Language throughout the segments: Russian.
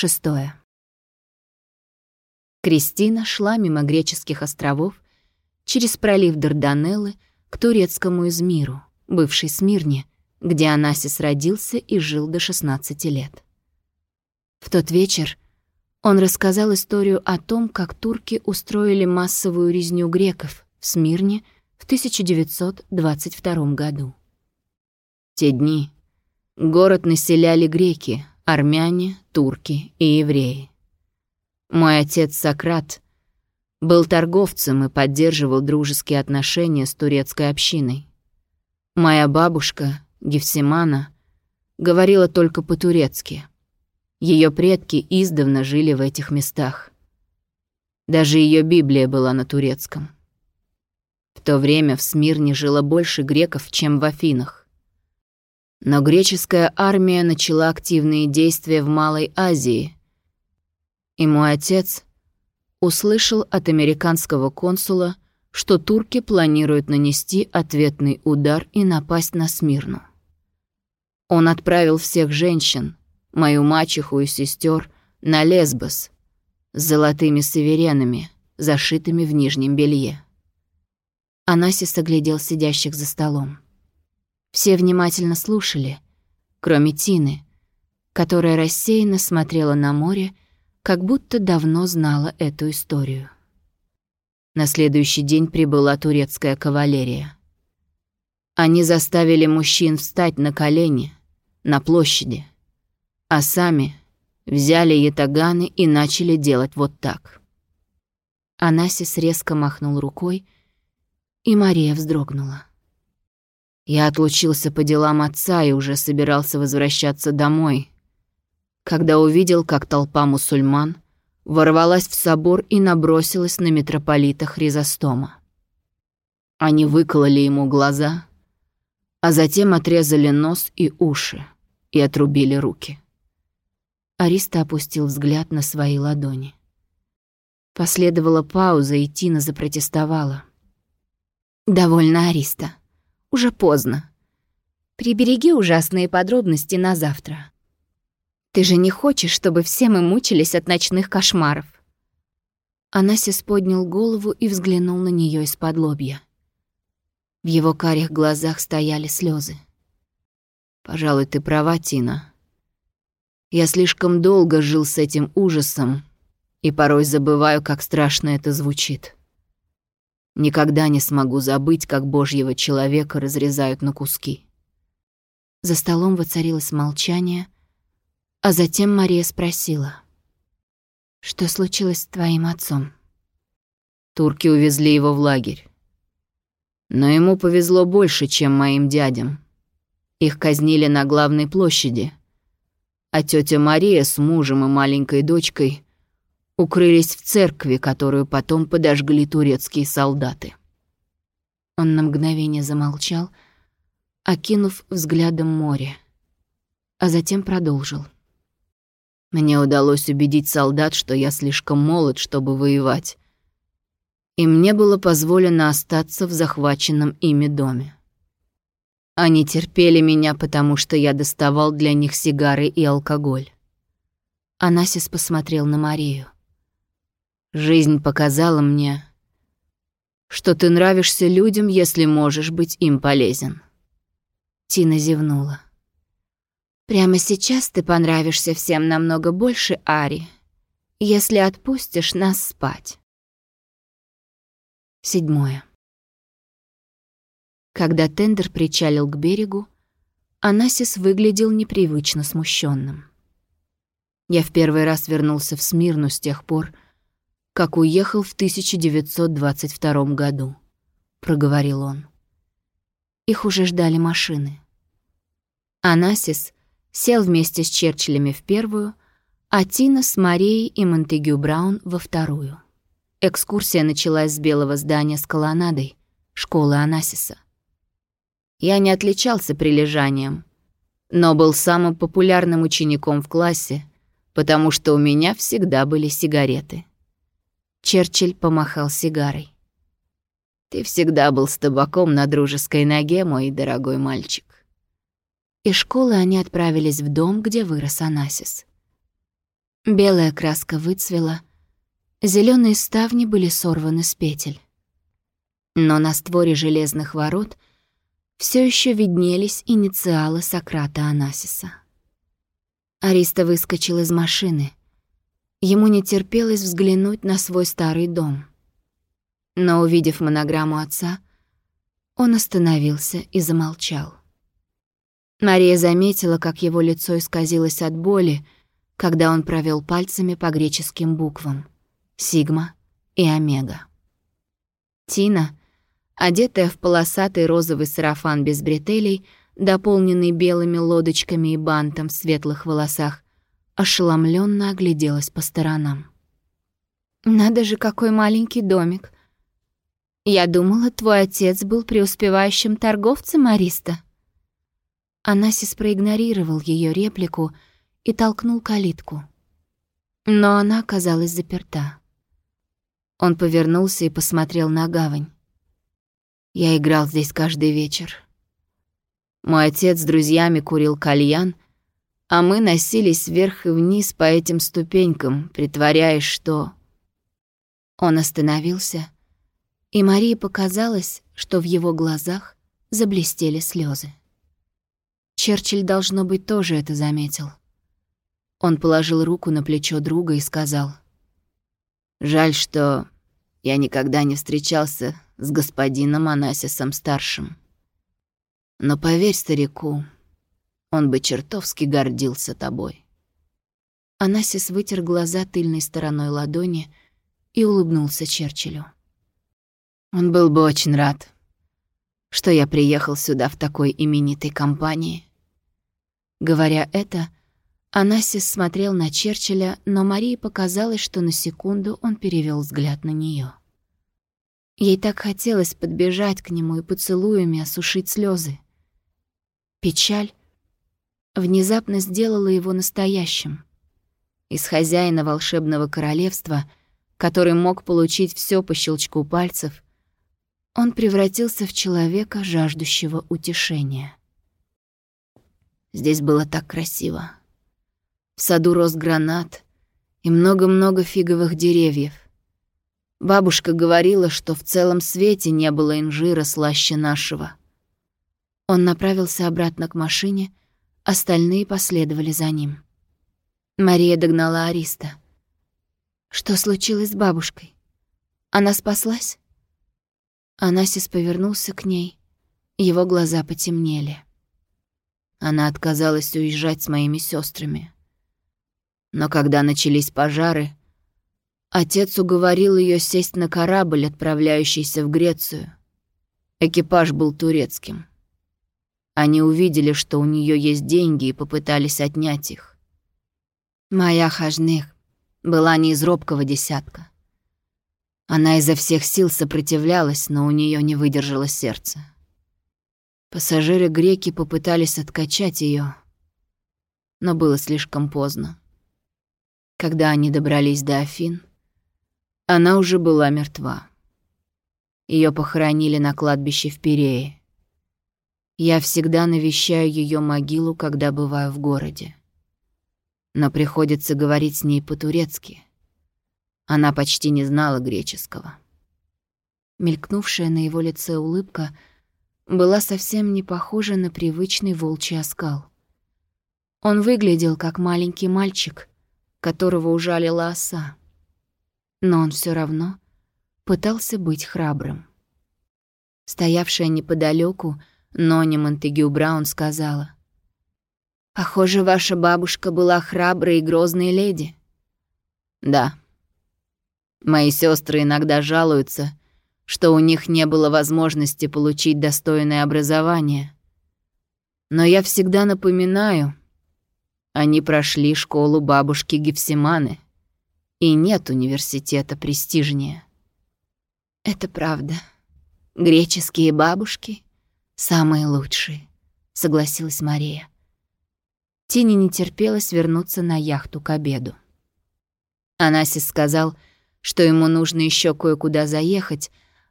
Шестое. Кристина шла мимо греческих островов через пролив Дарданеллы к турецкому Измиру, бывшей Смирне, где Анасис родился и жил до 16 лет. В тот вечер он рассказал историю о том, как турки устроили массовую резню греков в Смирне в 1922 году. те дни город населяли греки, армяне, турки и евреи. Мой отец Сократ был торговцем и поддерживал дружеские отношения с турецкой общиной. Моя бабушка, Гефсимана, говорила только по-турецки. Ее предки издавна жили в этих местах. Даже ее Библия была на турецком. В то время в Смирне жило больше греков, чем в Афинах. Но греческая армия начала активные действия в Малой Азии — и мой отец услышал от американского консула, что турки планируют нанести ответный удар и напасть на Смирну. Он отправил всех женщин, мою мачеху и сестер, на Лесбос с золотыми саверенами, зашитыми в нижнем белье. Анасис оглядел сидящих за столом. Все внимательно слушали, кроме Тины, которая рассеянно смотрела на море как будто давно знала эту историю. На следующий день прибыла турецкая кавалерия. Они заставили мужчин встать на колени на площади, а сами взяли ятаганы и начали делать вот так. Анасис резко махнул рукой, и Мария вздрогнула. Я отлучился по делам отца и уже собирался возвращаться домой, когда увидел, как толпа мусульман ворвалась в собор и набросилась на митрополита Хризостома. Они выкололи ему глаза, а затем отрезали нос и уши и отрубили руки. Ариста опустил взгляд на свои ладони. Последовала пауза, и Тина запротестовала. «Довольно, Ариста. Уже поздно. Прибереги ужасные подробности на завтра. Ты же не хочешь, чтобы все мы мучились от ночных кошмаров?» Анасис поднял голову и взглянул на нее из-под лобья. В его карих глазах стояли слезы. «Пожалуй, ты права, Тина. Я слишком долго жил с этим ужасом и порой забываю, как страшно это звучит. Никогда не смогу забыть, как божьего человека разрезают на куски». За столом воцарилось молчание — а затем Мария спросила. «Что случилось с твоим отцом?» Турки увезли его в лагерь. Но ему повезло больше, чем моим дядям. Их казнили на главной площади. А тетя Мария с мужем и маленькой дочкой укрылись в церкви, которую потом подожгли турецкие солдаты. Он на мгновение замолчал, окинув взглядом море, а затем продолжил. — мне удалось убедить солдат, что я слишком молод, чтобы воевать. И мне было позволено остаться в захваченном ими доме. Они терпели меня, потому что я доставал для них сигары и алкоголь. Анасис посмотрел на Марию. «Жизнь показала мне, что ты нравишься людям, если можешь быть им полезен». Тина зевнула. Прямо сейчас ты понравишься всем намного больше Ари, если отпустишь нас спать. Седьмое. Когда тендер причалил к берегу, Анасис выглядел непривычно смущенным. Я в первый раз вернулся в Смирну с тех пор, как уехал в 1922 году, проговорил он. Их уже ждали машины. Анасис — сел вместе с Черчиллями в первую, а Тина с Марией и Монтегю Браун во вторую. Экскурсия началась с белого здания с колоннадой, школы Анасиса. Я не отличался прилежанием, но был самым популярным учеником в классе, потому что у меня всегда были сигареты. Черчилль помахал сигарой. «Ты всегда был с табаком на дружеской ноге, мой дорогой мальчик». Из школы они отправились в дом, где вырос Анасис. Белая краска выцвела, зеленые ставни были сорваны с петель. Но на створе железных ворот все еще виднелись инициалы Сократа Анасиса. Ариста выскочил из машины. Ему не терпелось взглянуть на свой старый дом. Но, увидев монограмму отца, он остановился и замолчал. Мария заметила, как его лицо исказилось от боли, когда он провел пальцами по греческим буквам «Сигма» и «Омега». Тина, одетая в полосатый розовый сарафан без бретелей, дополненный белыми лодочками и бантом в светлых волосах, ошеломленно огляделась по сторонам. «Надо же, какой маленький домик!» «Я думала, твой отец был преуспевающим торговцем, Ариста». Анасис проигнорировал ее реплику и толкнул калитку. Но она оказалась заперта. Он повернулся и посмотрел на гавань. Я играл здесь каждый вечер. Мой отец с друзьями курил кальян, а мы носились вверх и вниз по этим ступенькам, притворяясь, что... Он остановился, и Марии показалось, что в его глазах заблестели слезы. Черчилль, должно быть, тоже это заметил. Он положил руку на плечо друга и сказал. «Жаль, что я никогда не встречался с господином Анасисом-старшим. Но поверь старику, он бы чертовски гордился тобой». Анасис вытер глаза тыльной стороной ладони и улыбнулся Черчиллю. Он был бы очень рад, что я приехал сюда в такой именитой компании Говоря это, Анасис смотрел на Черчилля, но Марии показалось, что на секунду он перевел взгляд на нее. Ей так хотелось подбежать к нему и поцелуями осушить слезы. Печаль внезапно сделала его настоящим. Из хозяина волшебного королевства, который мог получить все по щелчку пальцев, он превратился в человека, жаждущего утешения. Здесь было так красиво. В саду рос гранат и много-много фиговых деревьев. Бабушка говорила, что в целом свете не было инжира слаще нашего. Он направился обратно к машине, остальные последовали за ним. Мария догнала Ариста. «Что случилось с бабушкой? Она спаслась?» Анасис повернулся к ней, его глаза потемнели. Она отказалась уезжать с моими сестрами. Но когда начались пожары, отец уговорил ее сесть на корабль, отправляющийся в Грецию. Экипаж был турецким. Они увидели, что у нее есть деньги, и попытались отнять их. Моя Хажных была не из робкого десятка. Она изо всех сил сопротивлялась, но у нее не выдержало сердце. Пассажиры-греки попытались откачать ее, но было слишком поздно. Когда они добрались до Афин, она уже была мертва. Ее похоронили на кладбище в Пирее. Я всегда навещаю ее могилу, когда бываю в городе. Но приходится говорить с ней по-турецки. Она почти не знала греческого. Мелькнувшая на его лице улыбка — была совсем не похожа на привычный волчий оскал. Он выглядел как маленький мальчик, которого ужалила оса. Но он все равно пытался быть храбрым. Стоявшая неподалеку, Нони Монтегю Браун сказала. «Похоже, ваша бабушка была храброй и грозной леди». «Да. Мои сестры иногда жалуются, что у них не было возможности получить достойное образование. Но я всегда напоминаю, они прошли школу бабушки Гефсиманы, и нет университета престижнее. Это правда. Греческие бабушки — самые лучшие, согласилась Мария. Тине не терпелось вернуться на яхту к обеду. Анасис сказал, что ему нужно еще кое-куда заехать,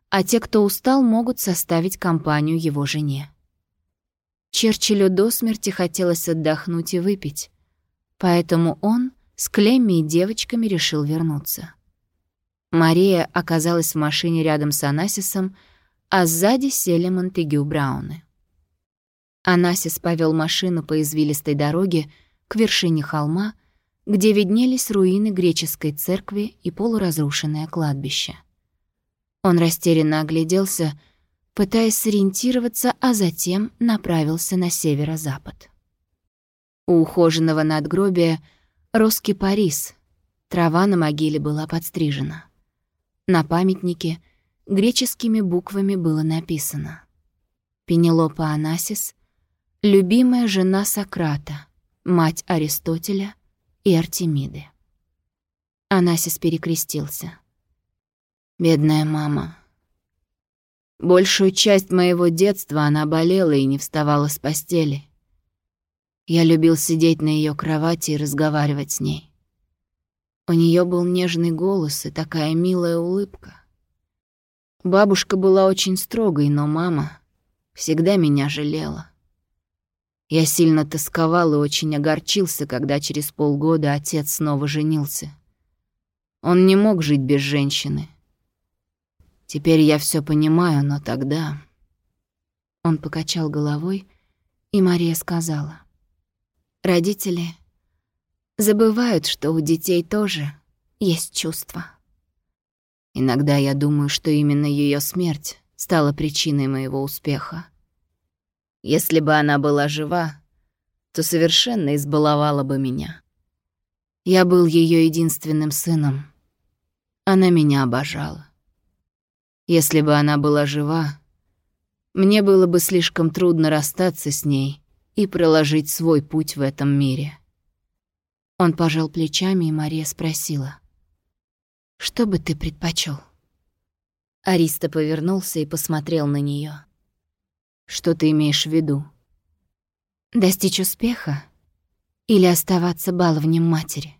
а те, кто устал, могут составить компанию его жене. Черчиллю до смерти хотелось отдохнуть и выпить, поэтому он с Клемми и девочками решил вернуться. Мария оказалась в машине рядом с Анасисом, а сзади сели Монтегю Брауны. Анасис повел машину по извилистой дороге к вершине холма, где виднелись руины греческой церкви и полуразрушенное кладбище. Он растерянно огляделся, пытаясь сориентироваться, а затем направился на северо-запад. У ухоженного надгробия рос кипарис, трава на могиле была подстрижена. На памятнике греческими буквами было написано «Пенелопа Анасис, любимая жена Сократа, мать Аристотеля и Артемиды». Анасис перекрестился. «Бедная мама. Большую часть моего детства она болела и не вставала с постели. Я любил сидеть на ее кровати и разговаривать с ней. У нее был нежный голос и такая милая улыбка. Бабушка была очень строгой, но мама всегда меня жалела. Я сильно тосковал и очень огорчился, когда через полгода отец снова женился. Он не мог жить без женщины. Теперь я все понимаю, но тогда... Он покачал головой, и Мария сказала. «Родители забывают, что у детей тоже есть чувства. Иногда я думаю, что именно ее смерть стала причиной моего успеха. Если бы она была жива, то совершенно избаловала бы меня. Я был ее единственным сыном. Она меня обожала. Если бы она была жива, мне было бы слишком трудно расстаться с ней и проложить свой путь в этом мире. Он пожал плечами, и Мария спросила. «Что бы ты предпочел? Ариста повернулся и посмотрел на нее. «Что ты имеешь в виду?» «Достичь успеха или оставаться баловнем матери?»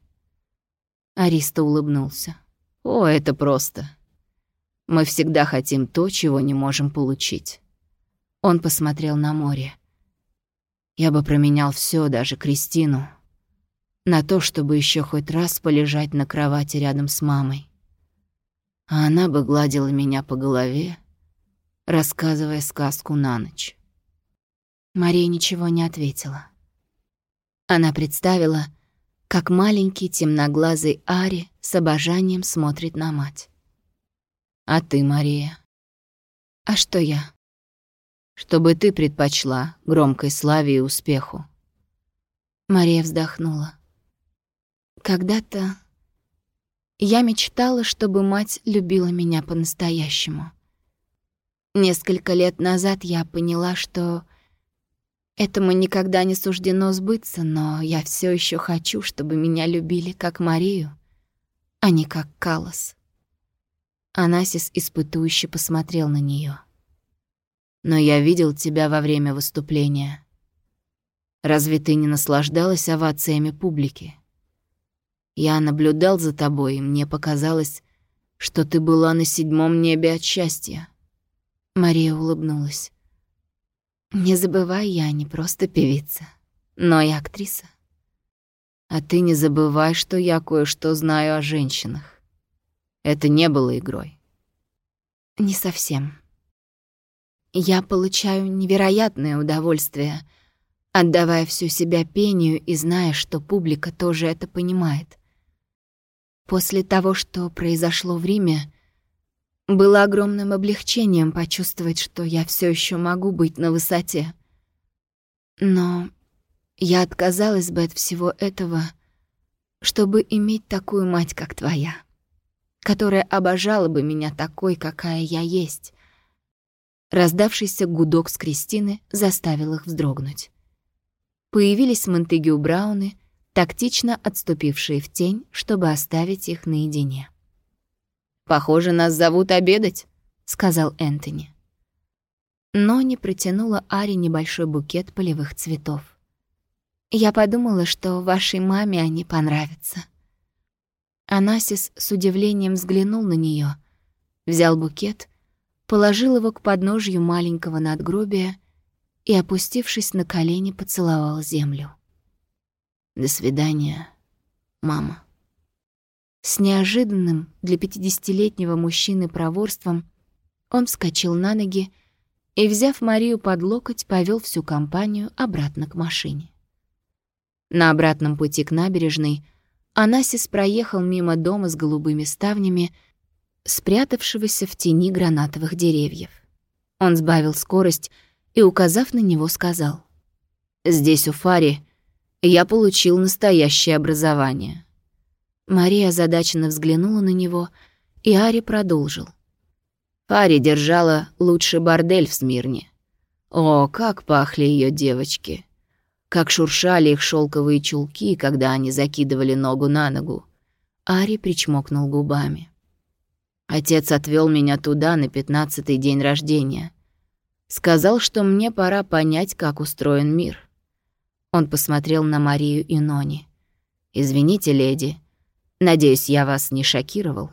Ариста улыбнулся. «О, это просто. Мы всегда хотим то, чего не можем получить». Он посмотрел на море. «Я бы променял все, даже Кристину, на то, чтобы еще хоть раз полежать на кровати рядом с мамой. А она бы гладила меня по голове, рассказывая сказку на ночь. Мария ничего не ответила. Она представила, как маленький темноглазый Ари с обожанием смотрит на мать. «А ты, Мария?» «А что я?» «Чтобы ты предпочла громкой славе и успеху». Мария вздохнула. Когда-то я мечтала, чтобы мать любила меня по-настоящему. Несколько лет назад я поняла, что этому никогда не суждено сбыться, но я все еще хочу, чтобы меня любили как Марию, а не как Калос. Анасис испытующе посмотрел на нее. «Но я видел тебя во время выступления. Разве ты не наслаждалась овациями публики?» Я наблюдал за тобой, и мне показалось, что ты была на седьмом небе от счастья». Мария улыбнулась. «Не забывай, я не просто певица, но и актриса. А ты не забывай, что я кое-что знаю о женщинах. Это не было игрой». «Не совсем. Я получаю невероятное удовольствие, отдавая всю себя пению и зная, что публика тоже это понимает. После того, что произошло в Риме, было огромным облегчением почувствовать, что я все еще могу быть на высоте. Но я отказалась бы от всего этого, чтобы иметь такую мать, как твоя, которая обожала бы меня такой, какая я есть. Раздавшийся гудок с Кристины заставил их вздрогнуть. Появились Монтегю Брауны — тактично отступившие в тень, чтобы оставить их наедине. «Похоже, нас зовут обедать», — сказал Энтони. Но не протянула Ари небольшой букет полевых цветов. «Я подумала, что вашей маме они понравятся». Анасис с удивлением взглянул на нее, взял букет, положил его к подножью маленького надгробия и, опустившись на колени, поцеловал землю. До свидания, мама. С неожиданным для пятидесятилетнего мужчины проворством он вскочил на ноги и, взяв Марию под локоть, повел всю компанию обратно к машине. На обратном пути к набережной Анасис проехал мимо дома с голубыми ставнями, спрятавшегося в тени гранатовых деревьев. Он сбавил скорость и, указав на него, сказал. «Здесь, у Фари, я получил настоящее образование». Мария озадаченно взглянула на него, и Ари продолжил. Фари держала лучший бордель в Смирне. О, как пахли ее девочки! Как шуршали их шелковые чулки, когда они закидывали ногу на ногу. Ари причмокнул губами. Отец отвел меня туда на пятнадцатый день рождения. Сказал, что мне пора понять, как устроен мир. Он посмотрел на Марию и Нони. «Извините, леди. Надеюсь, я вас не шокировал?»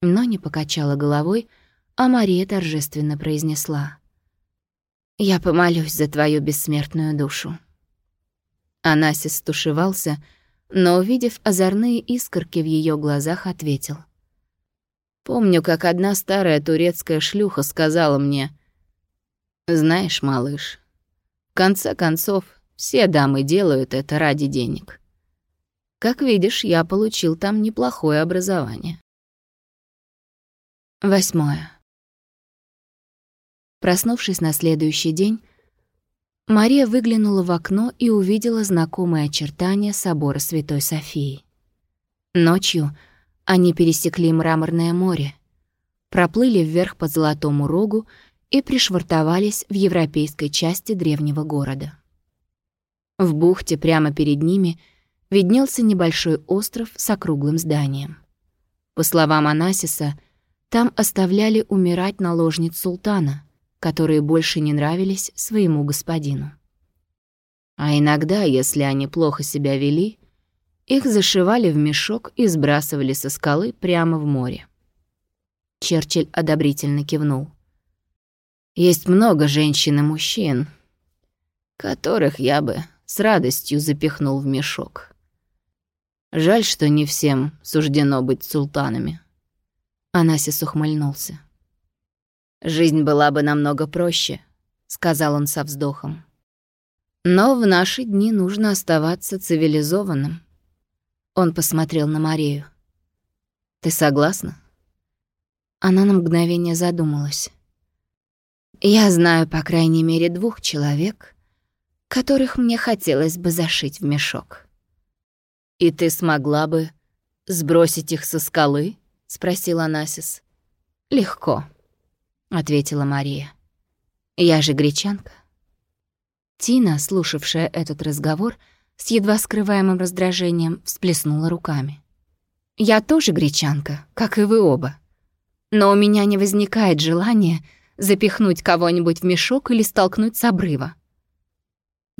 Нони покачала головой, а Мария торжественно произнесла. «Я помолюсь за твою бессмертную душу». Анасис стушевался, но, увидев озорные искорки в ее глазах, ответил. «Помню, как одна старая турецкая шлюха сказала мне, «Знаешь, малыш, в конце концов, все дамы делают это ради денег. Как видишь, я получил там неплохое образование». Восьмое. Проснувшись на следующий день, Мария выглянула в окно и увидела знакомые очертания собора Святой Софии. Ночью они пересекли мраморное море, проплыли вверх по Золотому Рогу и пришвартовались в европейской части древнего города. В бухте прямо перед ними виднелся небольшой остров с округлым зданием. По словам Анасиса, там оставляли умирать наложниц султана, которые больше не нравились своему господину. А иногда, если они плохо себя вели, их зашивали в мешок и сбрасывали со скалы прямо в море. Черчилль одобрительно кивнул. Есть много женщин и мужчин, которых я бы с радостью запихнул в мешок. Жаль, что не всем суждено быть султанами. Анасис ухмыльнулся. «Жизнь была бы намного проще», — сказал он со вздохом. «Но в наши дни нужно оставаться цивилизованным». Он посмотрел на Марию. «Ты согласна?» Она на мгновение задумалась. Я знаю, по крайней мере, двух человек, которых мне хотелось бы зашить в мешок. «И ты смогла бы сбросить их со скалы?» — спросил Анасис. «Легко», — ответила Мария. «Я же гречанка». Тина, слушавшая этот разговор, с едва скрываемым раздражением всплеснула руками. «Я тоже гречанка, как и вы оба. Но у меня не возникает желания запихнуть кого-нибудь в мешок или столкнуть с обрыва.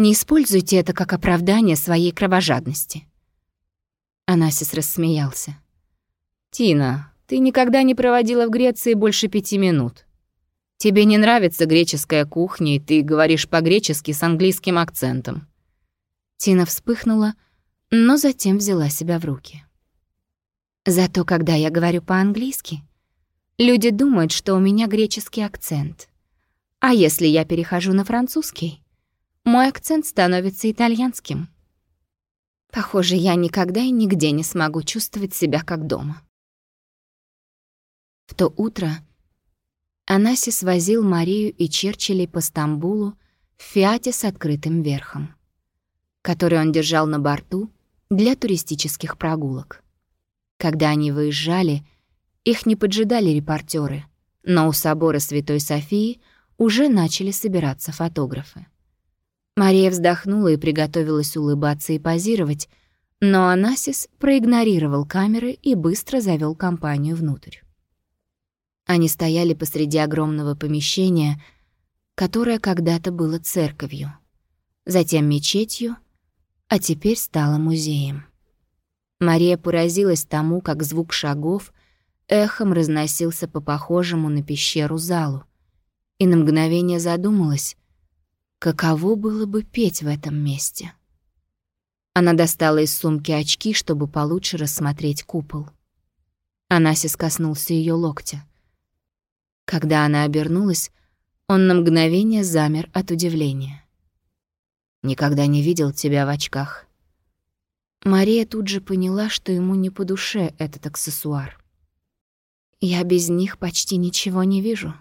Не используйте это как оправдание своей кровожадности. Анасис рассмеялся. «Тина, ты никогда не проводила в Греции больше пяти минут. Тебе не нравится греческая кухня, и ты говоришь по-гречески с английским акцентом». Тина вспыхнула, но затем взяла себя в руки. «Зато когда я говорю по-английски, Люди думают, что у меня греческий акцент. А если я перехожу на французский, мой акцент становится итальянским. Похоже, я никогда и нигде не смогу чувствовать себя как дома. В то утро Анасис возил Марию и Черчилля по Стамбулу в Фиате с открытым верхом, который он держал на борту для туристических прогулок. Когда они выезжали — их не поджидали репортеры, но у собора Святой Софии уже начали собираться фотографы. Мария вздохнула и приготовилась улыбаться и позировать, но Анасис проигнорировал камеры и быстро завел компанию внутрь. Они стояли посреди огромного помещения, которое когда-то было церковью, затем мечетью, а теперь стало музеем. Мария поразилась тому, как звук шагов эхом разносился по похожему на пещеру залу, и на мгновение задумалась, каково было бы петь в этом месте. Она достала из сумки очки, чтобы получше рассмотреть купол. Анасис коснулся ее локтя. Когда она обернулась, он на мгновение замер от удивления. «Никогда не видел тебя в очках». Мария тут же поняла, что ему не по душе этот аксессуар. «Я без них почти ничего не вижу».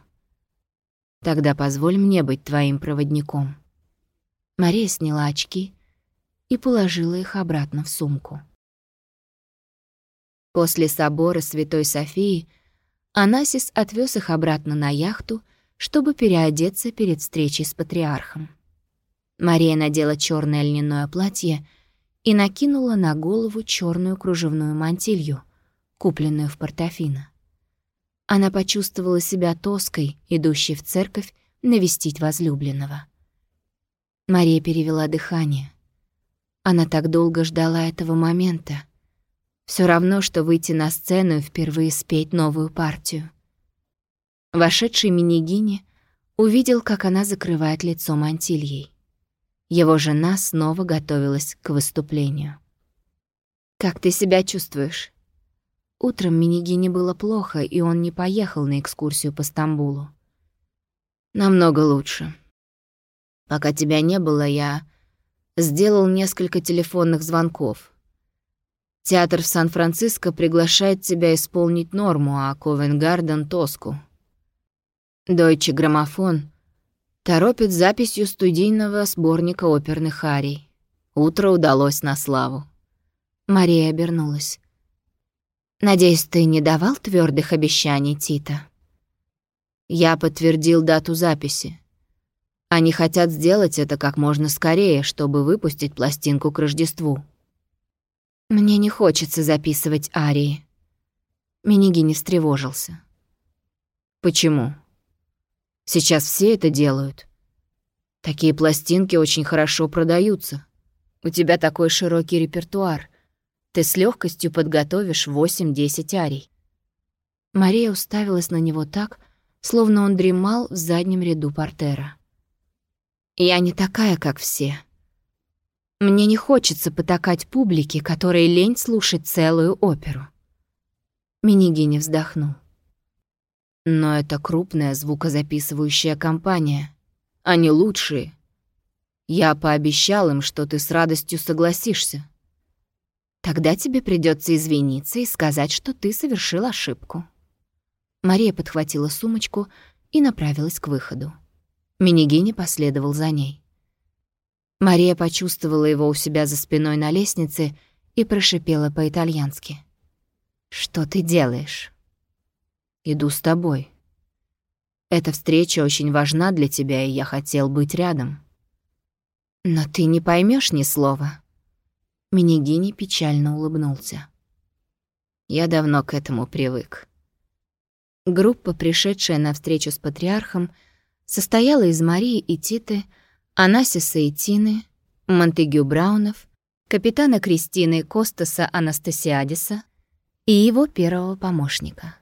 «Тогда позволь мне быть твоим проводником». Мария сняла очки и положила их обратно в сумку. После собора Святой Софии Анасис отвез их обратно на яхту, чтобы переодеться перед встречей с патриархом. Мария надела черное льняное платье и накинула на голову черную кружевную мантилью, купленную в Портофино. Она почувствовала себя тоской, идущей в церковь навестить возлюбленного. Мария перевела дыхание. Она так долго ждала этого момента. Все равно, что выйти на сцену и впервые спеть новую партию. Вошедший Минигини увидел, как она закрывает лицо мантильей. Его жена снова готовилась к выступлению. «Как ты себя чувствуешь?» Утром Минигини было плохо, и он не поехал на экскурсию по Стамбулу. «Намного лучше. Пока тебя не было, я сделал несколько телефонных звонков. Театр в Сан-Франциско приглашает тебя исполнить норму, а Ковенгарден — Тоску. Дойче Граммофон торопит записью студийного сборника оперных арий. Утро удалось на славу. Мария обернулась. «Надеюсь, ты не давал твердых обещаний, Тита?» Я подтвердил дату записи. Они хотят сделать это как можно скорее, чтобы выпустить пластинку к Рождеству. Мне не хочется записывать арии. Миниги не встревожился. Почему? Сейчас все это делают. Такие пластинки очень хорошо продаются. У тебя такой широкий репертуар. Ты с легкостью подготовишь 8-10 арий. Мария уставилась на него так, словно он дремал в заднем ряду портера. Я не такая, как все. Мне не хочется потакать публике, которой лень слушать целую оперу. Минигини вздохнул. Но это крупная звукозаписывающая компания. Они лучшие. Я пообещал им, что ты с радостью согласишься. Тогда тебе придется извиниться и сказать, что ты совершил ошибку. Мария подхватила сумочку и направилась к выходу. Минигини последовал за ней. Мария почувствовала его у себя за спиной на лестнице и прошипела по-итальянски. «Что ты делаешь?» «Иду с тобой. Эта встреча очень важна для тебя, и я хотел быть рядом». «Но ты не поймешь ни слова». Минигини печально улыбнулся. «Я давно к этому привык». Группа, пришедшая на встречу с патриархом, — состояла из Марии и Титы, Анасиса и Тины, Монтегю Браунов, капитана Кристины Костаса Анастасиадиса и его первого помощника.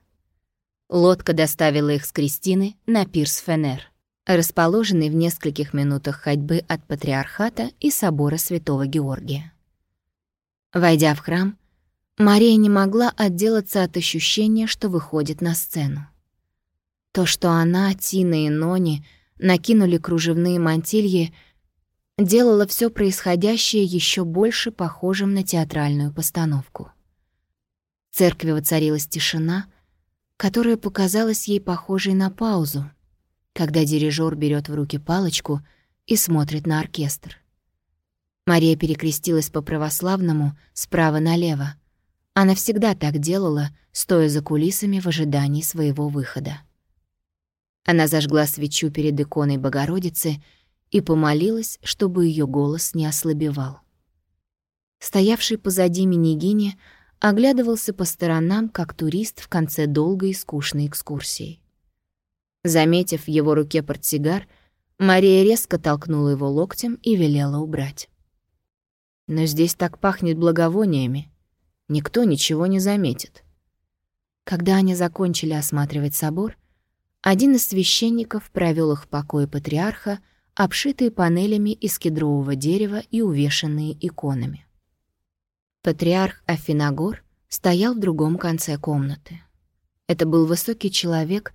Лодка доставила их с Кристины на пирс Фенер, расположенный в нескольких минутах ходьбы от Патриархата и собора Святого Георгия. Войдя в храм, Мария не могла отделаться от ощущения, что выходит на сцену. То, что она, Тина и Нони накинули кружевные мантильи, делало все происходящее еще больше похожим на театральную постановку. В церкви воцарилась тишина, которая показалась ей похожей на паузу, когда дирижер берет в руки палочку и смотрит на оркестр. Мария перекрестилась по православному справа налево. Она всегда так делала, стоя за кулисами в ожидании своего выхода. Она зажгла свечу перед иконой Богородицы и помолилась, чтобы ее голос не ослабевал. Стоявший позади Минигини оглядывался по сторонам, как турист в конце долгой и скучной экскурсии. Заметив в его руке портсигар, Мария резко толкнула его локтем и велела убрать. «Но здесь так пахнет благовониями. Никто ничего не заметит». Когда они закончили осматривать собор, один из священников провел их в покое патриарха, обшитые панелями из кедрового дерева и увешанные иконами. Патриарх Афиногор стоял в другом конце комнаты. Это был высокий человек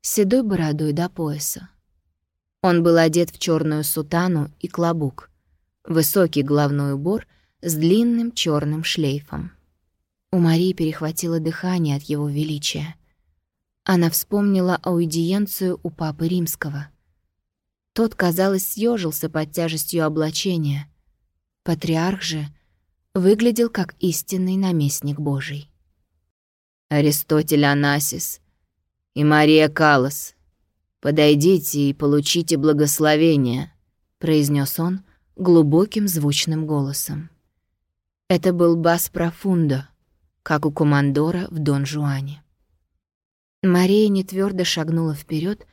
с седой бородой до пояса. Он был одет в черную сутану и клобук, высокий головной убор с длинным черным шлейфом. У Марии перехватило дыхание от его величия. Она вспомнила аудиенцию у Папы Римского. Тот, казалось, съежился под тяжестью облачения. Патриарх же выглядел как истинный наместник Божий. «Аристотель Анасис и Мария Калас, подойдите и получите благословение», — произнес он глубоким звучным голосом. Это был бас профундо, как у командора в Дон Жуане. Мария не твердо шагнула вперед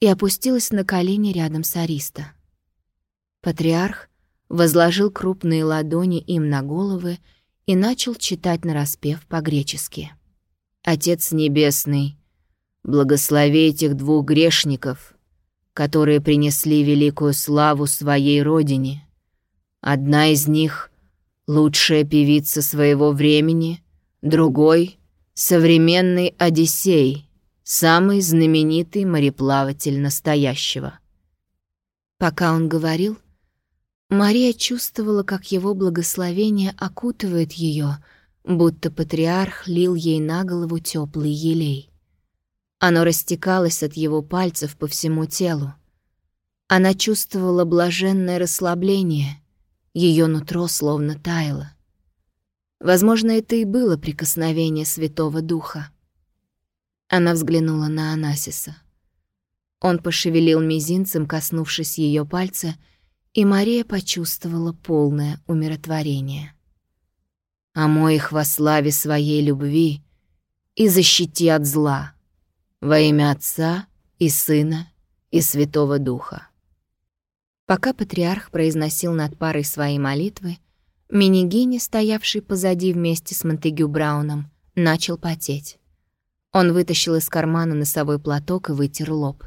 и опустилась на колени рядом с Ариста. Патриарх возложил крупные ладони им на головы и начал читать нараспев по-гречески. «Отец Небесный, благослови этих двух грешников, которые принесли великую славу своей родине. Одна из них — лучшая певица своего времени, другой — современный Одиссей, самый знаменитый мореплаватель настоящего». Пока он говорил, Мария чувствовала, как его благословение окутывает ее, будто патриарх лил ей на голову теплый елей. Оно растекалось от его пальцев по всему телу. Она чувствовала блаженное расслабление, ее нутро словно таяло. Возможно, это и было прикосновение Святого Духа. Она взглянула на Анасиса. Он пошевелил мизинцем, коснувшись ее пальца, и Мария почувствовала полное умиротворение. «Омой их во славе своей любви и защити от зла, во имя Отца и Сына и Святого Духа». Пока патриарх произносил над парой свои молитвы, Минигини, стоявший позади вместе с Монтегю Брауном, начал потеть. Он вытащил из кармана носовой платок и вытер лоб.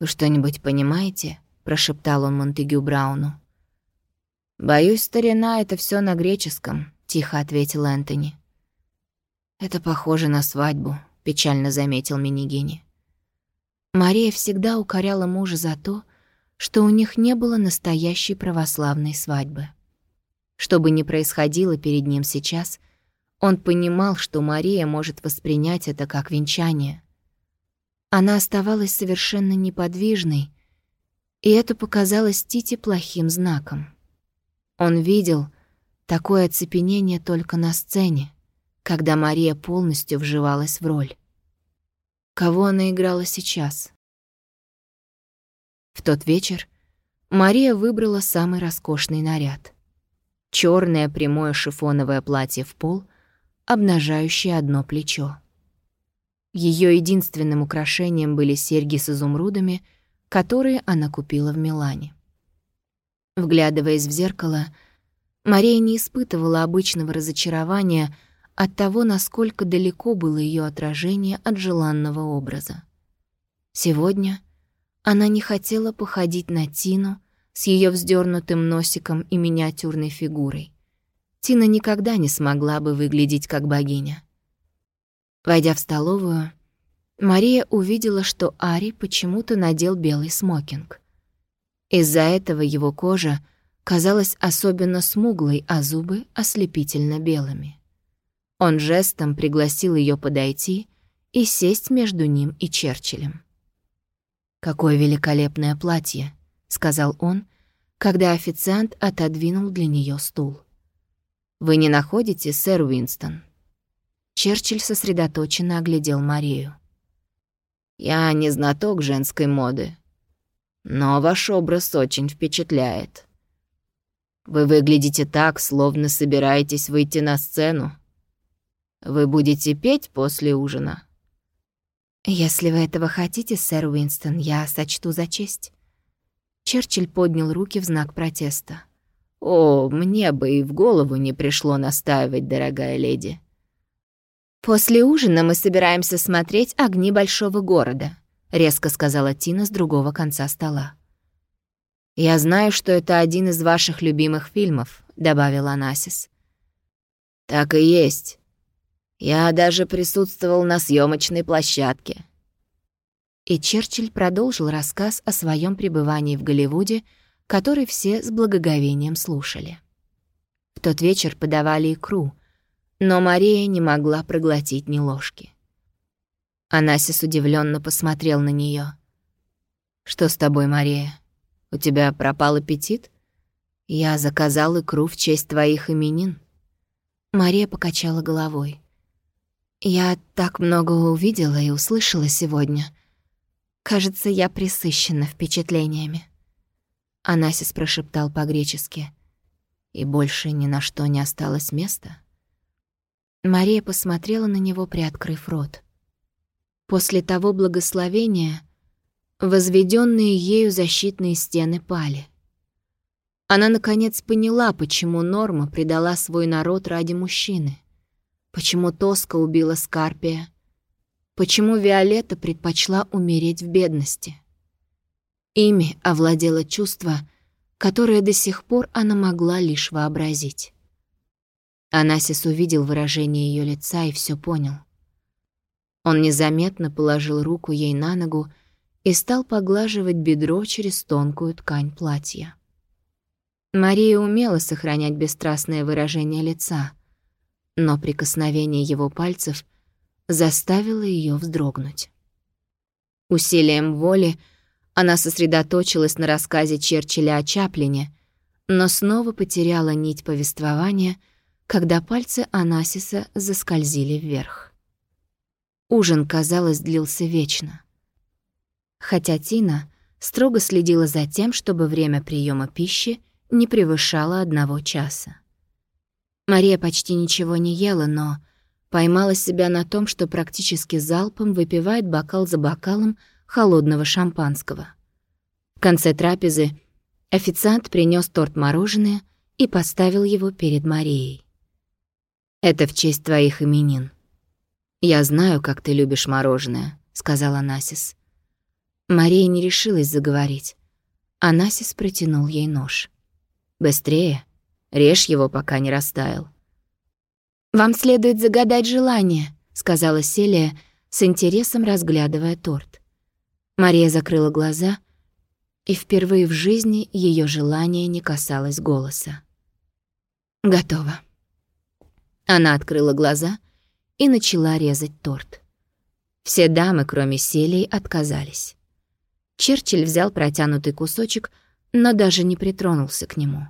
«Вы что-нибудь понимаете?» — прошептал он Монтегю Брауну. «Боюсь, старина, это все на греческом», — тихо ответил Энтони. «Это похоже на свадьбу», — печально заметил Минигини. Мария всегда укоряла мужа за то, что у них не было настоящей православной свадьбы. Что бы ни происходило перед ним сейчас, он понимал, что Мария может воспринять это как венчание. Она оставалась совершенно неподвижной, и это показалось Тите плохим знаком. Он видел такое оцепенение только на сцене, когда Мария полностью вживалась в роль. Кого она играла сейчас? В тот вечер Мария выбрала самый роскошный наряд. черное прямое шифоновое платье в пол, обнажающее одно плечо. Ее единственным украшением были серьги с изумрудами — которые она купила в Милане. Вглядываясь в зеркало, Мария не испытывала обычного разочарования от того, насколько далеко было ее отражение от желанного образа. Сегодня она не хотела походить на Тину с ее вздернутым носиком и миниатюрной фигурой. Тина никогда не смогла бы выглядеть как богиня. Войдя в столовую, Мария увидела, что Ари почему-то надел белый смокинг. Из-за этого его кожа казалась особенно смуглой, а зубы — ослепительно белыми. Он жестом пригласил ее подойти и сесть между ним и Черчиллем. «Какое великолепное платье», — сказал он, когда официант отодвинул для нее стул. «Вы не находите, сэр Уинстон?» Черчилль сосредоточенно оглядел Марию. Я не знаток женской моды, но ваш образ очень впечатляет. Вы выглядите так, словно собираетесь выйти на сцену. Вы будете петь после ужина? Если вы этого хотите, сэр Уинстон, я сочту за честь. Черчилль поднял руки в знак протеста. «О, мне бы и в голову не пришло настаивать, дорогая леди. «После ужина мы собираемся смотреть огни большого города», — резко сказала Тина с другого конца стола. «Я знаю, что это один из ваших любимых фильмов», — добавила Анасис. «Так и есть. Я даже присутствовал на съемочной площадке». И Черчилль продолжил рассказ о своем пребывании в Голливуде, который все с благоговением слушали. В тот вечер подавали икру, но Мария не могла проглотить ни ложки. Анасис удивленно посмотрел на нее. «Что с тобой, Мария? У тебя пропал аппетит? Я заказал икру в честь твоих именин». Мария покачала головой. «Я так много увидела и услышала сегодня. Кажется, я присыщена впечатлениями». Анасис прошептал по-гречески. «И больше ни на что не осталось места?» Мария посмотрела на него, приоткрыв рот. После того благословения возведенные ею защитные стены пали. Она, наконец, поняла, почему Норма предала свой народ ради мужчины, почему Тоска убила Скарпия, почему Виолетта предпочла умереть в бедности. Ими овладело чувство, которое до сих пор она могла лишь вообразить. Анасис увидел выражение ее лица и все понял — он незаметно положил руку ей на ногу и стал поглаживать бедро через тонкую ткань платья. Мария умела сохранять бесстрастное выражение лица, но прикосновение его пальцев заставило ее вздрогнуть. Усилием воли она сосредоточилась на рассказе Черчилля о Чаплине, но снова потеряла нить повествования, когда пальцы Анасиса заскользили вверх. Ужин, казалось, длился вечно. Хотя Тина строго следила за тем, чтобы время приема пищи не превышало одного часа. Мария почти ничего не ела, но поймала себя на том, что практически залпом выпивает бокал за бокалом холодного шампанского. В конце трапезы официант принес торт-мороженое и поставил его перед Марией. «Это в честь твоих именин», «Я знаю, как ты любишь мороженое», — сказала Насис. Мария не решилась заговорить. Анасис протянул ей нож. «Быстрее. Режь его, пока не растаял». «Вам следует загадать желание», — сказала Селия, с интересом разглядывая торт. Мария закрыла глаза, и впервые в жизни ее желание не касалось голоса. «Готово». Она открыла глаза — и начала резать торт. Все дамы, кроме Селии, отказались. Черчилль взял протянутый кусочек, но даже не притронулся к нему.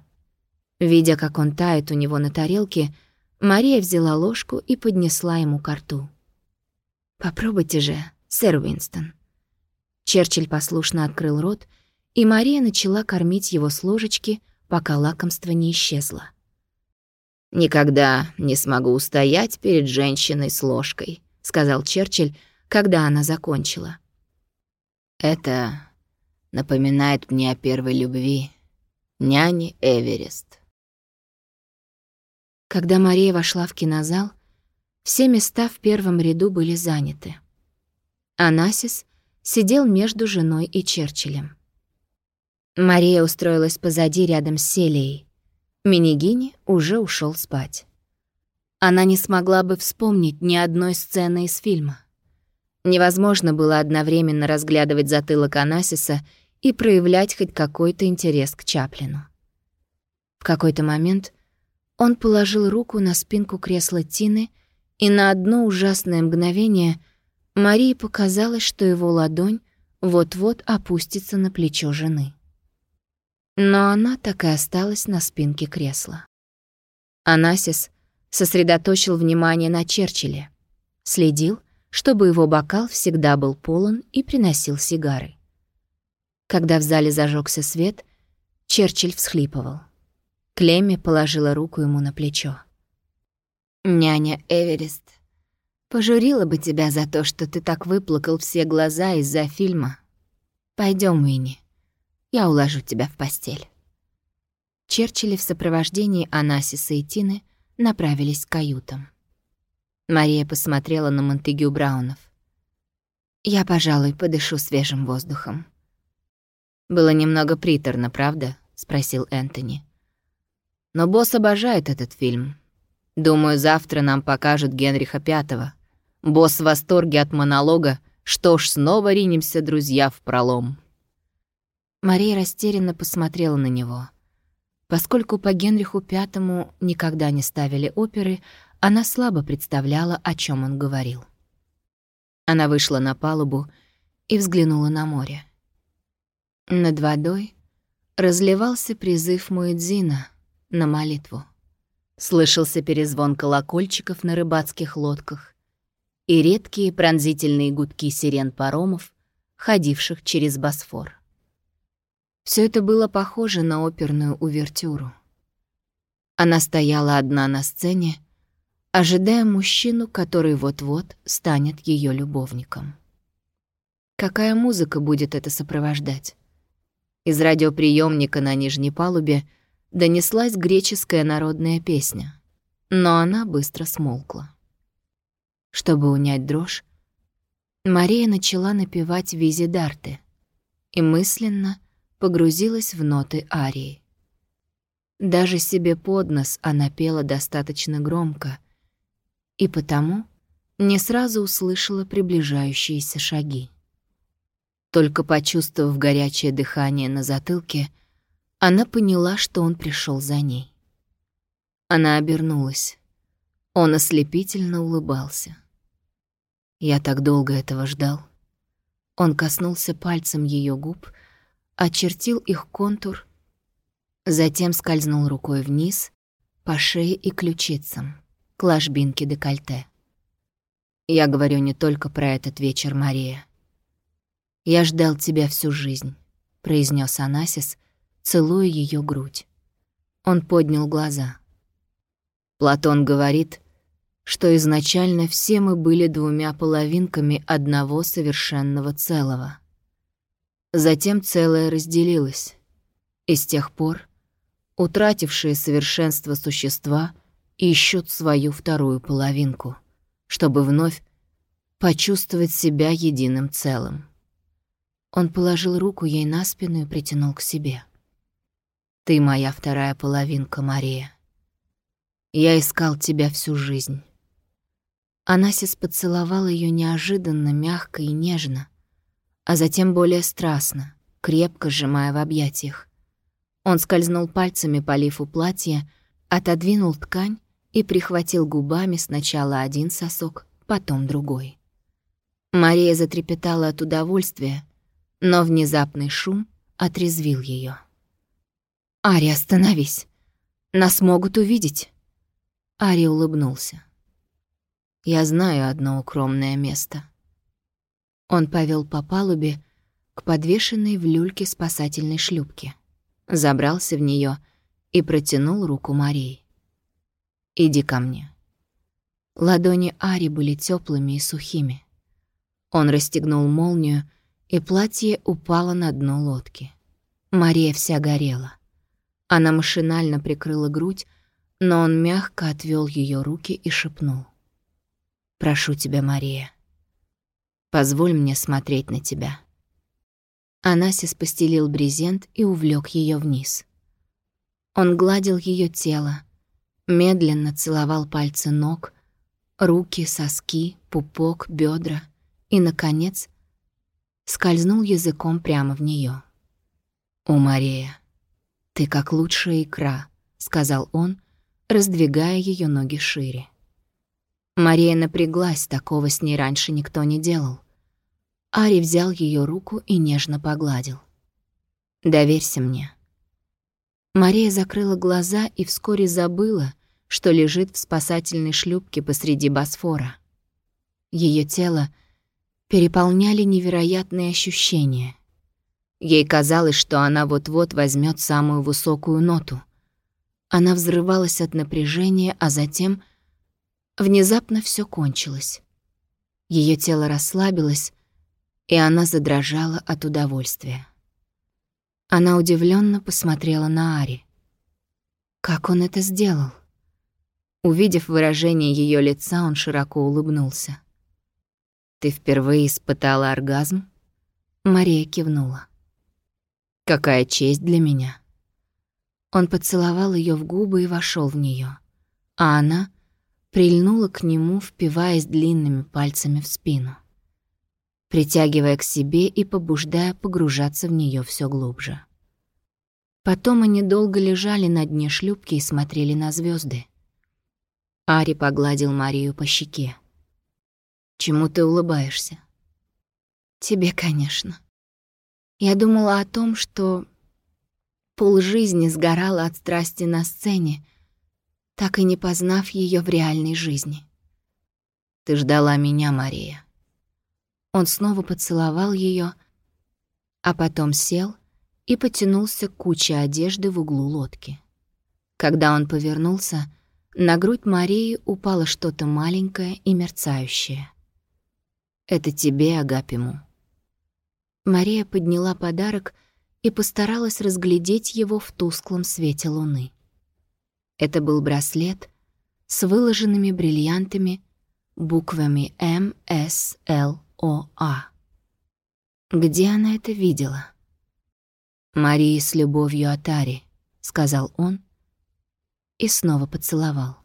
Видя, как он тает у него на тарелке, Мария взяла ложку и поднесла ему ко рту. «Попробуйте же, сэр Уинстон». Черчилль послушно открыл рот, и Мария начала кормить его с ложечки, пока лакомство не исчезло. «Никогда не смогу устоять перед женщиной с ложкой», — сказал Черчилль, когда она закончила. «Это напоминает мне о первой любви, няне Эверест». Когда Мария вошла в кинозал, все места в первом ряду были заняты. Анасис сидел между женой и Черчиллем. Мария устроилась позади рядом с Селией. Минигини уже ушел спать. Она не смогла бы вспомнить ни одной сцены из фильма. Невозможно было одновременно разглядывать затылок Анасиса и проявлять хоть какой-то интерес к Чаплину. В какой-то момент он положил руку на спинку кресла Тины, и на одно ужасное мгновение Марии показалось, что его ладонь вот-вот опустится на плечо жены. Но она так и осталась на спинке кресла. Анасис сосредоточил внимание на Черчилле, следил, чтобы его бокал всегда был полон и приносил сигары. Когда в зале зажегся свет, Черчилль всхлипывал. Клемми положила руку ему на плечо. «Няня Эверест, пожурила бы тебя за то, что ты так выплакал все глаза из-за фильма. Пойдем, Уинни, я уложу тебя в постель». Черчилли в сопровождении Анасиса и Тины направились к каютам. Мария посмотрела на Монтегю Браунов. «Я, пожалуй, подышу свежим воздухом». «Было немного приторно, правда?» — спросил Энтони. «Но босс обожает этот фильм. Думаю, завтра нам покажут Генриха Пятого. Босс в восторге от монолога. Что ж, снова ринемся, друзья, в пролом. Мария растерянно посмотрела на него. Поскольку по Генриху Пятому никогда не ставили оперы, она слабо представляла, о чем он говорил. Она вышла на палубу и взглянула на море. Над водой разливался призыв Муэдзина на молитву. Слышался перезвон колокольчиков на рыбацких лодках и редкие пронзительные гудки сирен паромов, ходивших через Босфор. Все это было похоже на оперную увертюру. Она стояла одна на сцене, ожидая мужчину, который вот-вот станет ее любовником. Какая музыка будет это сопровождать? Из радиоприемника на нижней палубе — донеслась греческая народная песня, но она быстро смолкла. Чтобы унять дрожь, Мария начала напевать Визидарты и мысленно погрузилась в ноты арии. Даже себе под нос она пела достаточно громко, и потому не сразу услышала приближающиеся шаги. Только почувствовав горячее дыхание на затылке, она поняла, что он пришел за ней. Она обернулась. Он ослепительно улыбался. Я так долго этого ждал. Он коснулся пальцем ее губ, очертил их контур, затем скользнул рукой вниз, по шее и ключицам, к ложбинке декольте. Я говорю не только про этот вечер, Мария. «Я ждал тебя всю жизнь», — произнес Анасис, — целуя ее грудь. Он поднял глаза. Платон говорит, что изначально все мы были двумя половинками одного совершенного целого. Затем целое разделилось, и с тех пор утратившие совершенство существа ищут свою вторую половинку, чтобы вновь почувствовать себя единым целым. Он положил руку ей на спину и притянул к себе. Ты моя вторая половинка, Мария. Я искал тебя всю жизнь. Анасис поцеловал ее неожиданно, мягко и нежно, а затем более страстно, крепко сжимая в объятиях. Он скользнул пальцами по лифу платья, отодвинул ткань и прихватил губами сначала один сосок, потом другой. Мария затрепетала от удовольствия, но внезапный шум отрезвил ее. «Ари, остановись! Нас могут увидеть!» Ари улыбнулся. «Я знаю одно укромное место». Он повел по палубе к подвешенной в люльке спасательной шлюпке, забрался в нее и протянул руку Марии. «Иди ко мне». Ладони Ари были теплыми и сухими. Он расстегнул молнию, и платье упало на дно лодки. Мария вся горела. Она машинально прикрыла грудь, но он мягко отвел ее руки и шепнул. «Прошу тебя, Мария, позволь мне смотреть на тебя». Анасис постелил брезент и увлек ее вниз. Он гладил ее тело, медленно целовал пальцы ног, руки, соски, пупок, бедра и, наконец, скользнул языком прямо в нее. «О, Мария, «Ты как лучшая икра», — сказал он, раздвигая ее ноги шире. Мария напряглась, такого с ней раньше никто не делал. Ари взял ее руку и нежно погладил. «Доверься мне». Мария закрыла глаза и вскоре забыла, что лежит в спасательной шлюпке посреди Босфора. Ее тело переполняли невероятные ощущения. Ей казалось, что она вот-вот возьмет самую высокую ноту. Она взрывалась от напряжения, а затем внезапно все кончилось. Ее тело расслабилось, и она задрожала от удовольствия. Она удивленно посмотрела на Ари. Как он это сделал? Увидев выражение ее лица, он широко улыбнулся. «Ты впервые испытала оргазм?» Мария кивнула. Какая честь для меня. Он поцеловал ее в губы и вошел в нее, а она прильнула к нему, впиваясь длинными пальцами в спину, притягивая к себе и побуждая погружаться в нее все глубже. Потом они долго лежали на дне шлюпки и смотрели на звезды. Ари погладил Марию по щеке. «Чему ты улыбаешься?» «Тебе, конечно. Я думала о том, что полжизни сгорала от страсти на сцене, так и не познав ее в реальной жизни. Ты ждала меня, Мария. Он снова поцеловал ее, а потом сел и потянулся к куче одежды в углу лодки. Когда он повернулся, на грудь Марии упало что-то маленькое и мерцающее. «Это тебе, Агапиму». Мария подняла подарок и постаралась разглядеть его в тусклом свете луны. Это был браслет с выложенными бриллиантами буквами М, С, Л, О, А. Где она это видела? «Марии с любовью от Ари», — сказал он и снова поцеловал.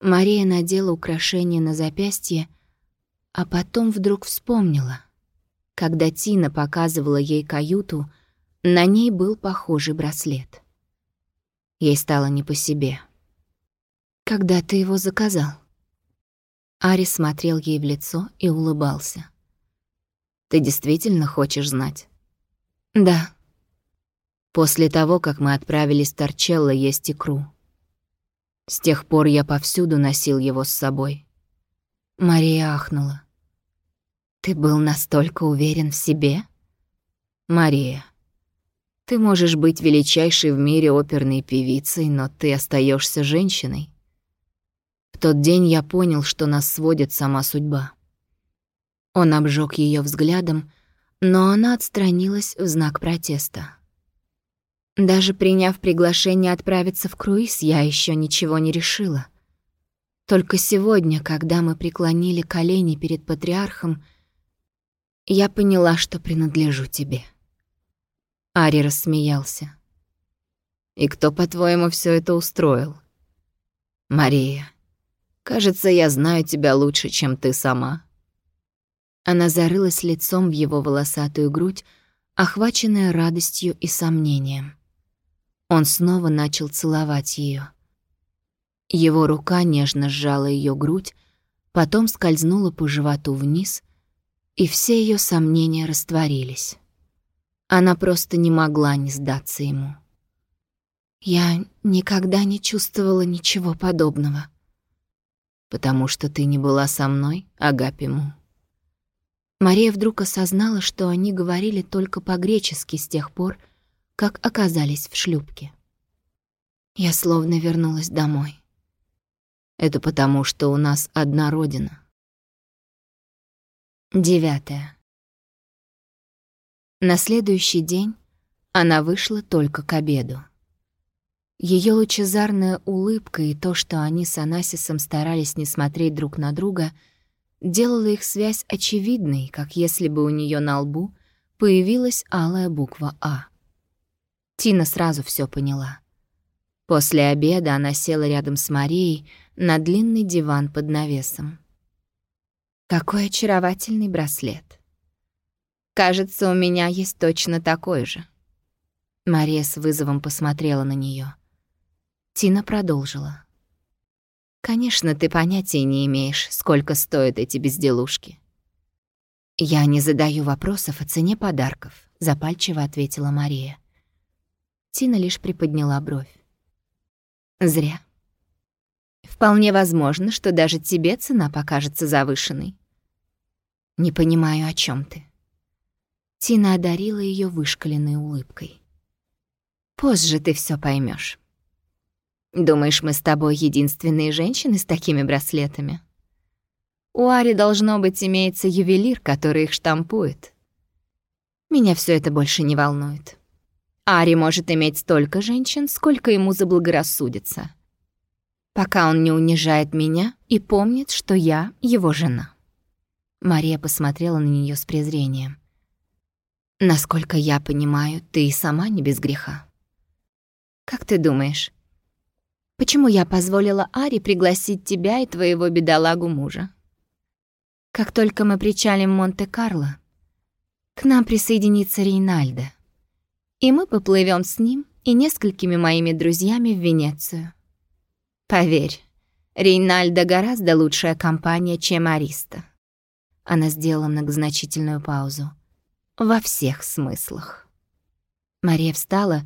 Мария надела украшение на запястье, а потом вдруг вспомнила. Когда Тина показывала ей каюту, на ней был похожий браслет. Ей стало не по себе. «Когда ты его заказал?» Ари смотрел ей в лицо и улыбался. «Ты действительно хочешь знать?» «Да». «После того, как мы отправились в Торчелло есть икру. С тех пор я повсюду носил его с собой». Мария ахнула. «Ты был настолько уверен в себе?» «Мария, ты можешь быть величайшей в мире оперной певицей, но ты остаешься женщиной. В тот день я понял, что нас сводит сама судьба. Он обжег ее взглядом, но она отстранилась в знак протеста. Даже приняв приглашение отправиться в круиз, я еще ничего не решила. Только сегодня, когда мы преклонили колени перед патриархом, я поняла, что принадлежу тебе. Ари рассмеялся. «И кто, по-твоему, все это устроил?» «Мария, кажется, я знаю тебя лучше, чем ты сама». Она зарылась лицом в его волосатую грудь, охваченная радостью и сомнением. Он снова начал целовать ее. Его рука нежно сжала ее грудь, потом скользнула по животу вниз, и все ее сомнения растворились. Она просто не могла не сдаться ему. Я никогда не чувствовала ничего подобного. Потому что ты не была со мной, Агапиму. Мария вдруг осознала, что они говорили только по-гречески с тех пор, как оказались в шлюпке. Я словно вернулась домой. Это потому, что у нас одна родина. Девятое. На следующий день она вышла только к обеду. Ее лучезарная улыбка и то, что они с Анасисом старались не смотреть друг на друга, делало их связь очевидной, как если бы у нее на лбу появилась алая буква «А». Тина сразу все поняла. После обеда она села рядом с Марией на длинный диван под навесом. Какой очаровательный браслет. Кажется, у меня есть точно такой же». Мария с вызовом посмотрела на нее. Тина продолжила. «Конечно, ты понятия не имеешь, сколько стоят эти безделушки». «Я не задаю вопросов о цене подарков», — запальчиво ответила Мария. Тина лишь приподняла бровь. «Зря. Вполне возможно, что даже тебе цена покажется завышенной». «Не понимаю, о чем ты». Тина одарила ее вышкаленной улыбкой. «Позже ты все поймешь. Думаешь, мы с тобой единственные женщины с такими браслетами? У Ари должно быть имеется ювелир, который их штампует. Меня все это больше не волнует. Ари может иметь столько женщин, сколько ему заблагорассудится, пока он не унижает меня и помнит, что я его жена». Мария посмотрела на нее с презрением. Насколько я понимаю, ты и сама не без греха. Как ты думаешь, почему я позволила Ари пригласить тебя и твоего бедолагу мужа. Как только мы причалим Монте-Карло, к нам присоединится Рейнальдо, и мы поплывем с ним и несколькими моими друзьями в Венецию. Поверь, Рейнальдо гораздо лучшая компания, чем Ариста. Она сделала многозначительную паузу. Во всех смыслах. Мария встала,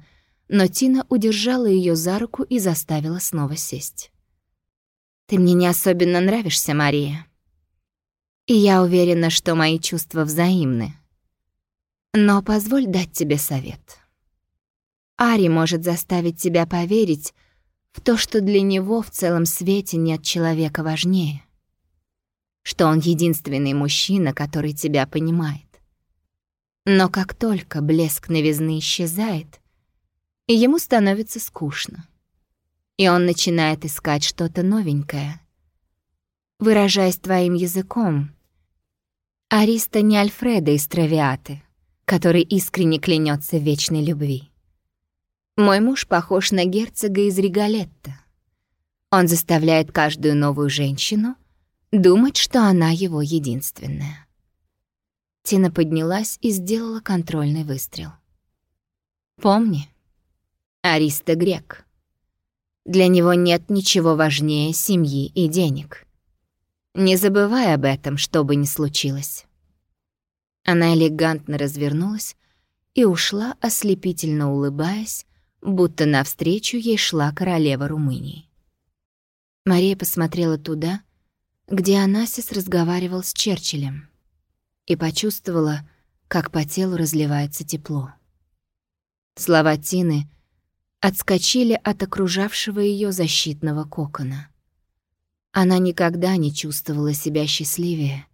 но Тина удержала ее за руку и заставила снова сесть. «Ты мне не особенно нравишься, Мария. И я уверена, что мои чувства взаимны. Но позволь дать тебе совет. Ари может заставить тебя поверить в то, что для него в целом свете нет человека важнее. Что он единственный мужчина, который тебя понимает. Но как только блеск новизны исчезает, ему становится скучно. И он начинает искать что-то новенькое. Выражаясь твоим языком, Ариста не Альфреда из Травиаты, который искренне клянется вечной любви. Мой муж похож на герцога из Ригалетта. Он заставляет каждую новую женщину думать, что она его единственная. Тина поднялась и сделала контрольный выстрел. «Помни, Ариста грек. Для него нет ничего важнее семьи и денег. Не забывай об этом, что бы ни случилось». Она элегантно развернулась и ушла, ослепительно улыбаясь, будто навстречу ей шла королева Румынии. Мария посмотрела туда, где Анасис разговаривал с Черчиллем и почувствовала, как по телу разливается тепло. Слова Тины отскочили от окружавшего ее защитного кокона. Она никогда не чувствовала себя счастливее,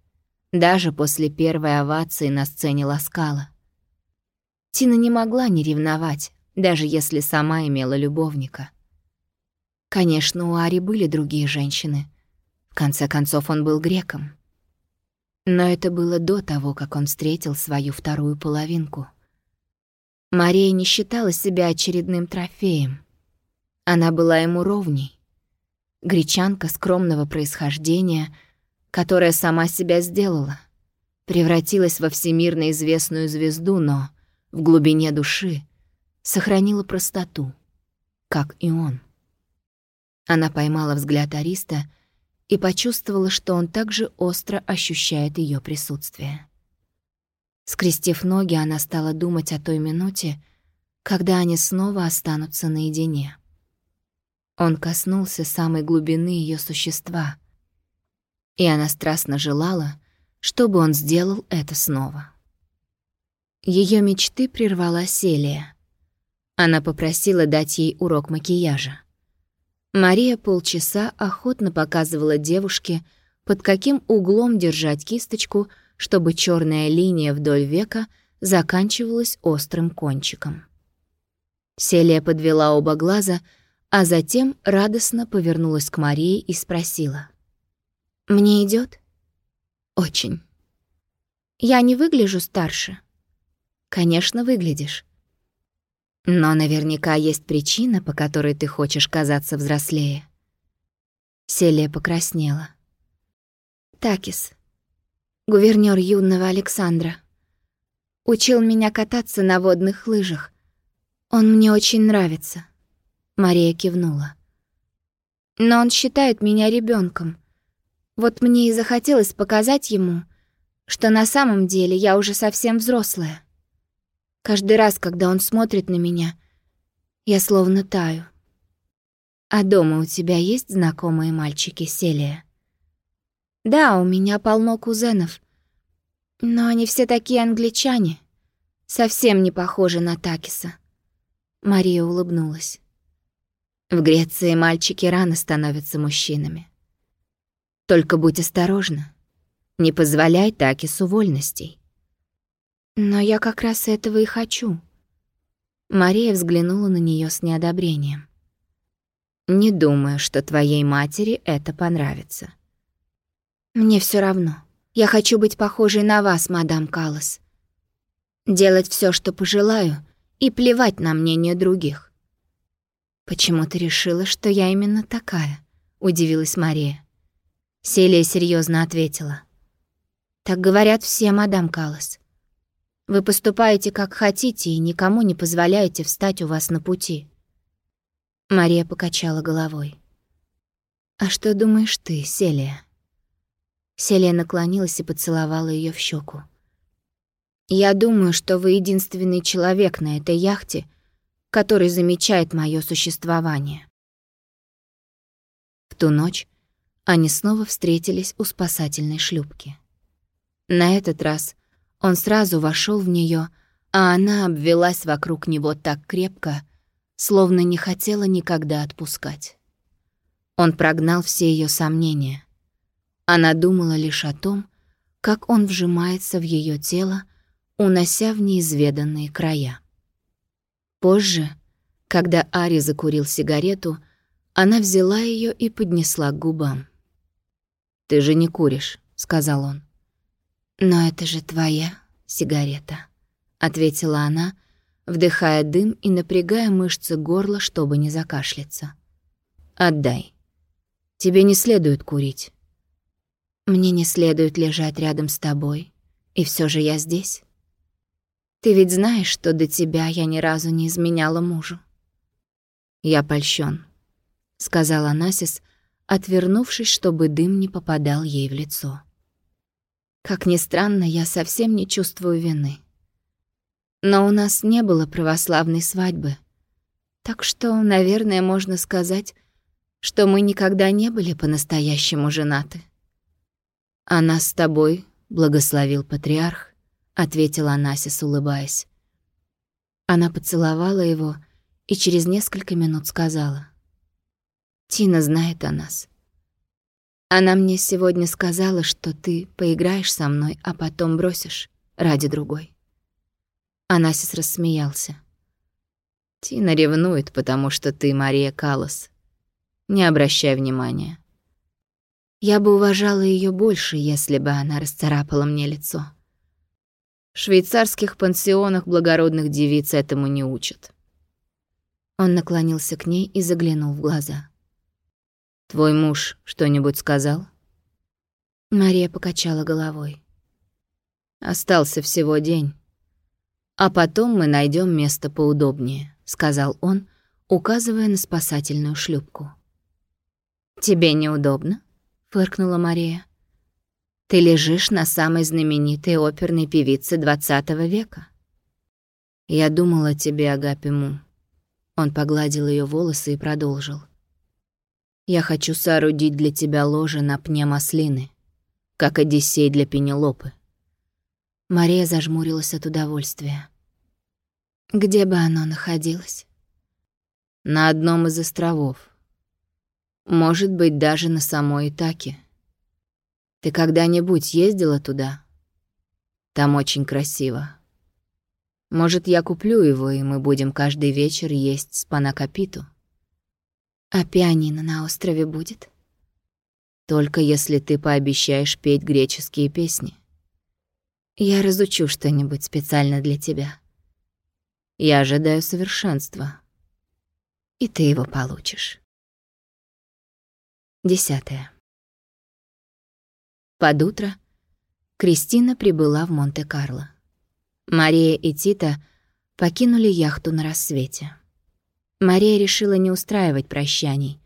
даже после первой овации на сцене Ласкала. Тина не могла не ревновать, даже если сама имела любовника. Конечно, у Ари были другие женщины. Конце концов, он был греком. Но это было до того, как он встретил свою вторую половинку. Мария не считала себя очередным трофеем. Она была ему ровней. Гречанка скромного происхождения, которая сама себя сделала, превратилась во всемирно известную звезду, но в глубине души сохранила простоту, как и он. Она поймала взгляд Ариста — и почувствовала, что он также остро ощущает ее присутствие. Скрестив ноги, она стала думать о той минуте, когда они снова останутся наедине. Он коснулся самой глубины ее существа, и она страстно желала, чтобы он сделал это снова. Ее мечты прервала Селия. Она попросила дать ей урок макияжа. Мария полчаса охотно показывала девушке, под каким углом держать кисточку, чтобы черная линия вдоль века заканчивалась острым кончиком. Селия подвела оба глаза, а затем радостно повернулась к Марии и спросила. «Мне идет? «Очень». «Я не выгляжу старше?» «Конечно, выглядишь. Но наверняка есть причина, по которой ты хочешь казаться взрослее. Селия покраснела. Такис, гувернёр юного Александра, учил меня кататься на водных лыжах. Он мне очень нравится. Мария кивнула. Но он считает меня ребенком. Вот мне и захотелось показать ему, что на самом деле я уже совсем взрослая. Каждый раз, когда он смотрит на меня, я словно таю. А дома у тебя есть знакомые мальчики, Селия? Да, у меня полно кузенов. Но они все такие англичане. Совсем не похожи на Такиса. Мария улыбнулась. В Греции мальчики рано становятся мужчинами. Только будь осторожна. Не позволяй Такису вольностей. Но я как раз этого и хочу. Мария взглянула на нее с неодобрением. Не думаю, что твоей матери это понравится. Мне все равно. Я хочу быть похожей на вас, мадам Каллас. Делать все, что пожелаю, и плевать на мнение других. «Почему ты решила, что я именно такая?» — удивилась Мария. Селия серьезно ответила. «Так говорят все, мадам Калас. Вы поступаете как хотите и никому не позволяете встать у вас на пути». Мария покачала головой. «А что думаешь ты, Селия?» Селия наклонилась и поцеловала ее в щеку. «Я думаю, что вы единственный человек на этой яхте, который замечает мое существование». В ту ночь они снова встретились у спасательной шлюпки. На этот раз он сразу вошел в нее, а она обвелась вокруг него так крепко, словно не хотела никогда отпускать. Он прогнал все ее сомнения. Она думала лишь о том, как он вжимается в ее тело, унося в неизведанные края. Позже, когда Ари закурил сигарету, она взяла ее и поднесла к губам. «Ты же не куришь», — сказал он. «Но это же твоя сигарета», — ответила она, вдыхая дым и напрягая мышцы горла, чтобы не закашляться. «Отдай». Тебе не следует курить. Мне не следует лежать рядом с тобой, и все же я здесь. Ты ведь знаешь, что до тебя я ни разу не изменяла мужу. Я польщен, сказала Насис, отвернувшись, чтобы дым не попадал ей в лицо. Как ни странно, я совсем не чувствую вины. Но у нас не было православной свадьбы. Так что, наверное, можно сказать, что мы никогда не были по-настоящему женаты. «А нас с тобой благословил патриарх», — ответила Анасис, улыбаясь. Она поцеловала его и через несколько минут сказала. «Тина знает о нас. Она мне сегодня сказала, что ты поиграешь со мной, а потом бросишь ради другой». Анасис рассмеялся. «Тина ревнует, потому что ты Мария Калос. Не обращай внимания. Я бы уважала ее больше, если бы она расцарапала мне лицо. В швейцарских пансионах благородных девиц этому не учат. Он наклонился к ней и заглянул в глаза. «Твой муж что-нибудь сказал?» Мария покачала головой. «Остался всего день. А потом мы найдем место поудобнее», — сказал он, указывая на спасательную шлюпку. «Тебе неудобно?» — фыркнула Мария. «Ты лежишь на самой знаменитой оперной певице двадцатого века». «Я думал о тебе, Агапиму». Он погладил ее волосы и продолжил. «Я хочу соорудить для тебя ложе на пне маслины, как Одиссей для Пенелопы». Мария зажмурилась от удовольствия. «Где бы оно находилось?» «На одном из островов. Может быть, даже на самой Итаке. Ты когда-нибудь ездила туда? Там очень красиво. Может, я куплю его, и мы будем каждый вечер есть спанакапиту? А пианино на острове будет? Только если ты пообещаешь петь греческие песни. Я разучу что-нибудь специально для тебя. Я ожидаю совершенства. И ты его получишь. Десятое. Под утро Кристина прибыла в Монте-Карло. Мария и Тита покинули яхту на рассвете. Мария решила не устраивать прощаний,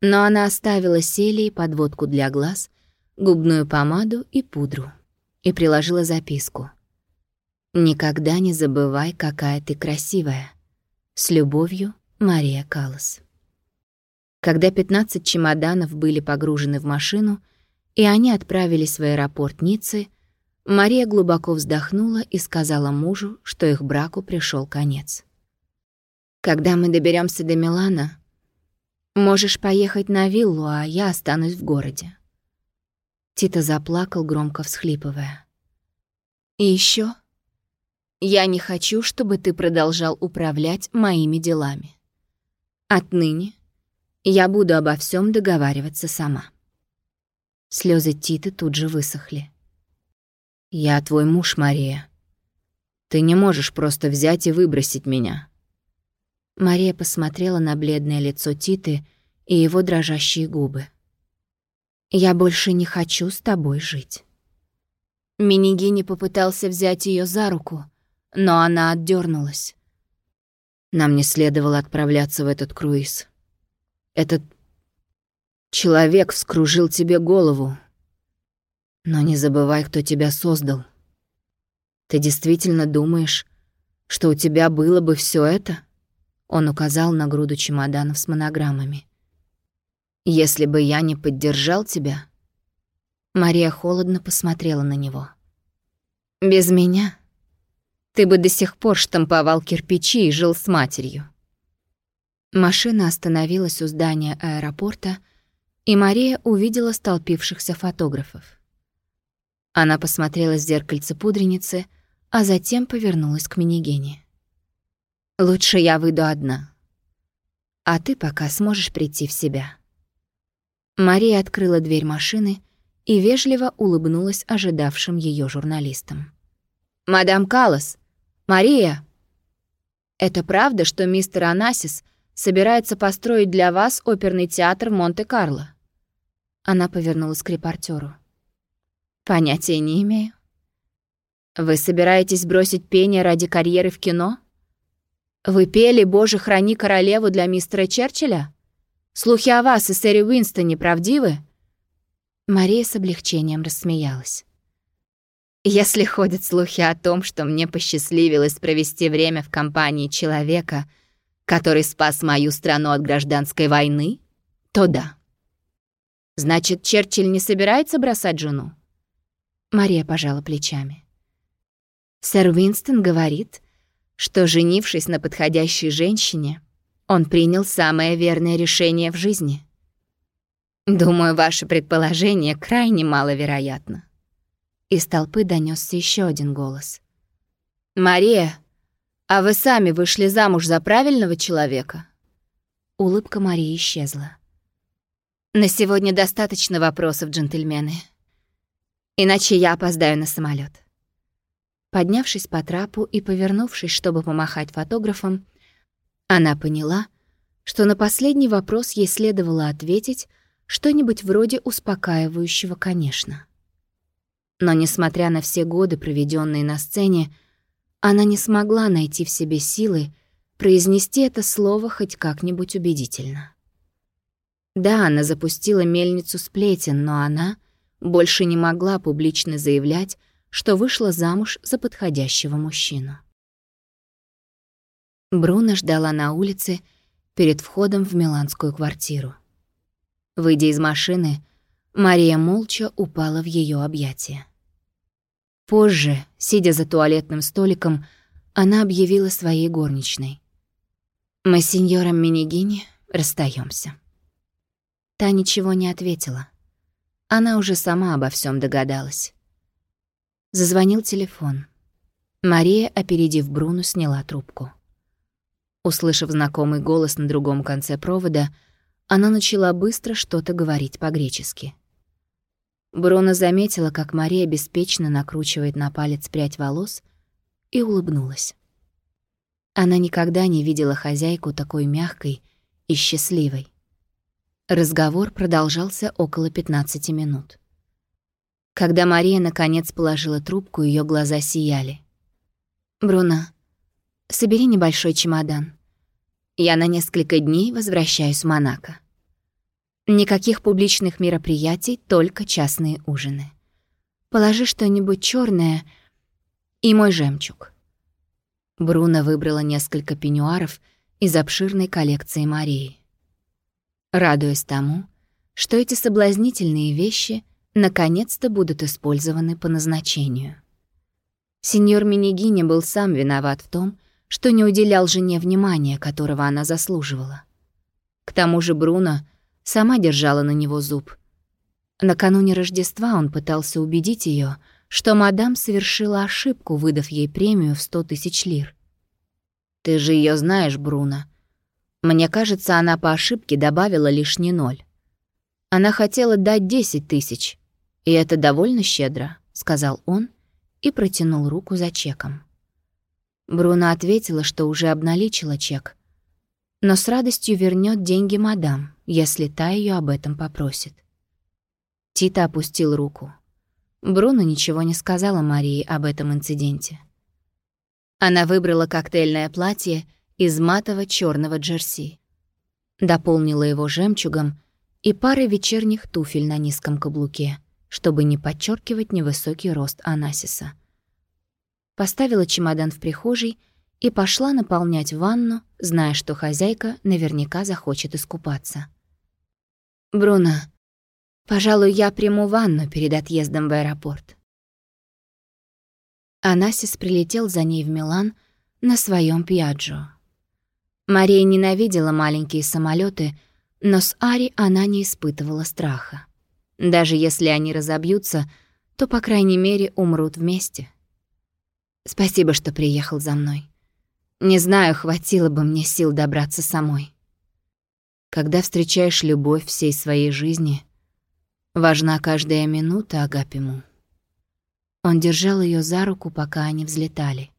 но она оставила Селии подводку для глаз, губную помаду и пудру и приложила записку. «Никогда не забывай, какая ты красивая. С любовью, Мария Каллас». Когда 15 чемоданов были погружены в машину, и они отправились в аэропорт Ниццы, Мария глубоко вздохнула и сказала мужу, что их браку пришел конец. «Когда мы доберемся до Милана, можешь поехать на виллу, а я останусь в городе». Тита заплакал, громко всхлипывая. «И еще, я не хочу, чтобы ты продолжал управлять моими делами. Отныне я буду обо всем договариваться сама. Слезы Титы тут же высохли. «Я твой муж, Мария. Ты не можешь просто взять и выбросить меня. Мария посмотрела на бледное лицо Титы и его дрожащие губы. «Я больше не хочу с тобой жить». Минигини попытался взять ее за руку, но она отдернулась. Нам не следовало отправляться в этот круиз. Этот человек вскружил тебе голову. Но не забывай, кто тебя создал. Ты действительно думаешь, что у тебя было бы все это? Он указал на груду чемоданов с монограммами. Если бы я не поддержал тебя... Мария холодно посмотрела на него. Без меня ты бы до сих пор штамповал кирпичи и жил с матерью. Машина остановилась у здания аэропорта, и Мария увидела столпившихся фотографов. Она посмотрела в зеркальце пудреницы, а затем повернулась к Минигене. «Лучше я выйду одна. А ты пока сможешь прийти в себя». Мария открыла дверь машины и вежливо улыбнулась ожидавшим ее журналистам. «Мадам Каллас! Мария!» «Это правда, что мистер Анасис собирается построить для вас оперный театр в Монте-Карло?» Она повернулась к репортеру. «Понятия не имею». «Вы собираетесь бросить пение ради карьеры в кино?» «Вы пели «Боже, храни королеву» для мистера Черчилля?» Слухи о вас и сэре Уинстоне правдивы?» Мария с облегчением рассмеялась. «Если ходят слухи о том, что мне посчастливилось провести время в компании человека, который спас мою страну от гражданской войны, то да. Значит, Черчилль не собирается бросать жену?» Мария пожала плечами. Сэр Уинстон говорит, что, женившись на подходящей женщине, он принял самое верное решение в жизни. Думаю, ваше предположение крайне маловероятно. Из толпы донесся еще один голос. «Мария, а вы сами вышли замуж за правильного человека?» Улыбка Марии исчезла. «На сегодня достаточно вопросов, джентльмены. Иначе я опоздаю на самолет. Поднявшись по трапу и повернувшись, чтобы помахать фотографам, она поняла, что на последний вопрос ей следовало ответить что-нибудь вроде успокаивающего, конечно. Но, несмотря на все годы, проведенные на сцене, она не смогла найти в себе силы произнести это слово хоть как-нибудь убедительно. Да, она запустила мельницу сплетен, но она больше не могла публично заявлять, что вышла замуж за подходящего мужчину. Бруно ждала на улице перед входом в миланскую квартиру. Выйдя из машины, Мария молча упала в ее объятия. Позже, сидя за туалетным столиком, она объявила своей горничной. «Мы с сеньором Минигини расстаемся. Та ничего не ответила. Она уже сама обо всем догадалась. Зазвонил телефон. Мария, опередив Бруну, сняла трубку. Услышав знакомый голос на другом конце провода, она начала быстро что-то говорить по-гречески. Бруно заметила, как Мария беспечно накручивает на палец прядь волос, и улыбнулась. Она никогда не видела хозяйку такой мягкой и счастливой. Разговор продолжался около 15 минут. Когда Мария наконец положила трубку, ее глаза сияли. «Бруно, Собери небольшой чемодан. Я на несколько дней возвращаюсь в Монако. Никаких публичных мероприятий, только частные ужины. Положи что-нибудь черное и мой жемчуг. Бруно выбрала несколько пеньюаров из обширной коллекции Марии. Радуясь тому, что эти соблазнительные вещи наконец-то будут использованы по назначению. Сеньор Минигини был сам виноват в том, что не уделял жене внимания, которого она заслуживала. К тому же Бруно сама держала на него зуб. Накануне Рождества он пытался убедить ее, что мадам совершила ошибку, выдав ей премию в сто тысяч лир. «Ты же ее знаешь, Бруно. Мне кажется, она по ошибке добавила лишний ноль. Она хотела дать десять тысяч, и это довольно щедро», — сказал он и протянул руку за чеком. Бруно ответила, что уже обналичила чек. но с радостью вернет деньги мадам, если та ее об этом попросит. Тита опустил руку. Бруно ничего не сказала Марии об этом инциденте. Она выбрала коктейльное платье из матово черного джерси, дополнила его жемчугом и парой вечерних туфель на низком каблуке, чтобы не подчеркивать невысокий рост Анасиса. Поставила чемодан в прихожей и пошла наполнять ванну, зная, что хозяйка наверняка захочет искупаться. «Бруно, пожалуй, я приму ванну перед отъездом в аэропорт». Анасис прилетел за ней в Милан на своем Пьяджо. Мария ненавидела маленькие самолеты, но с Ари она не испытывала страха. Даже если они разобьются, то, по крайней мере, умрут вместе. Спасибо, что приехал за мной. Не знаю, хватило бы мне сил добраться самой. Когда встречаешь любовь всей своей жизни, важна каждая минута Агапиму. Он держал ее за руку, пока они взлетали,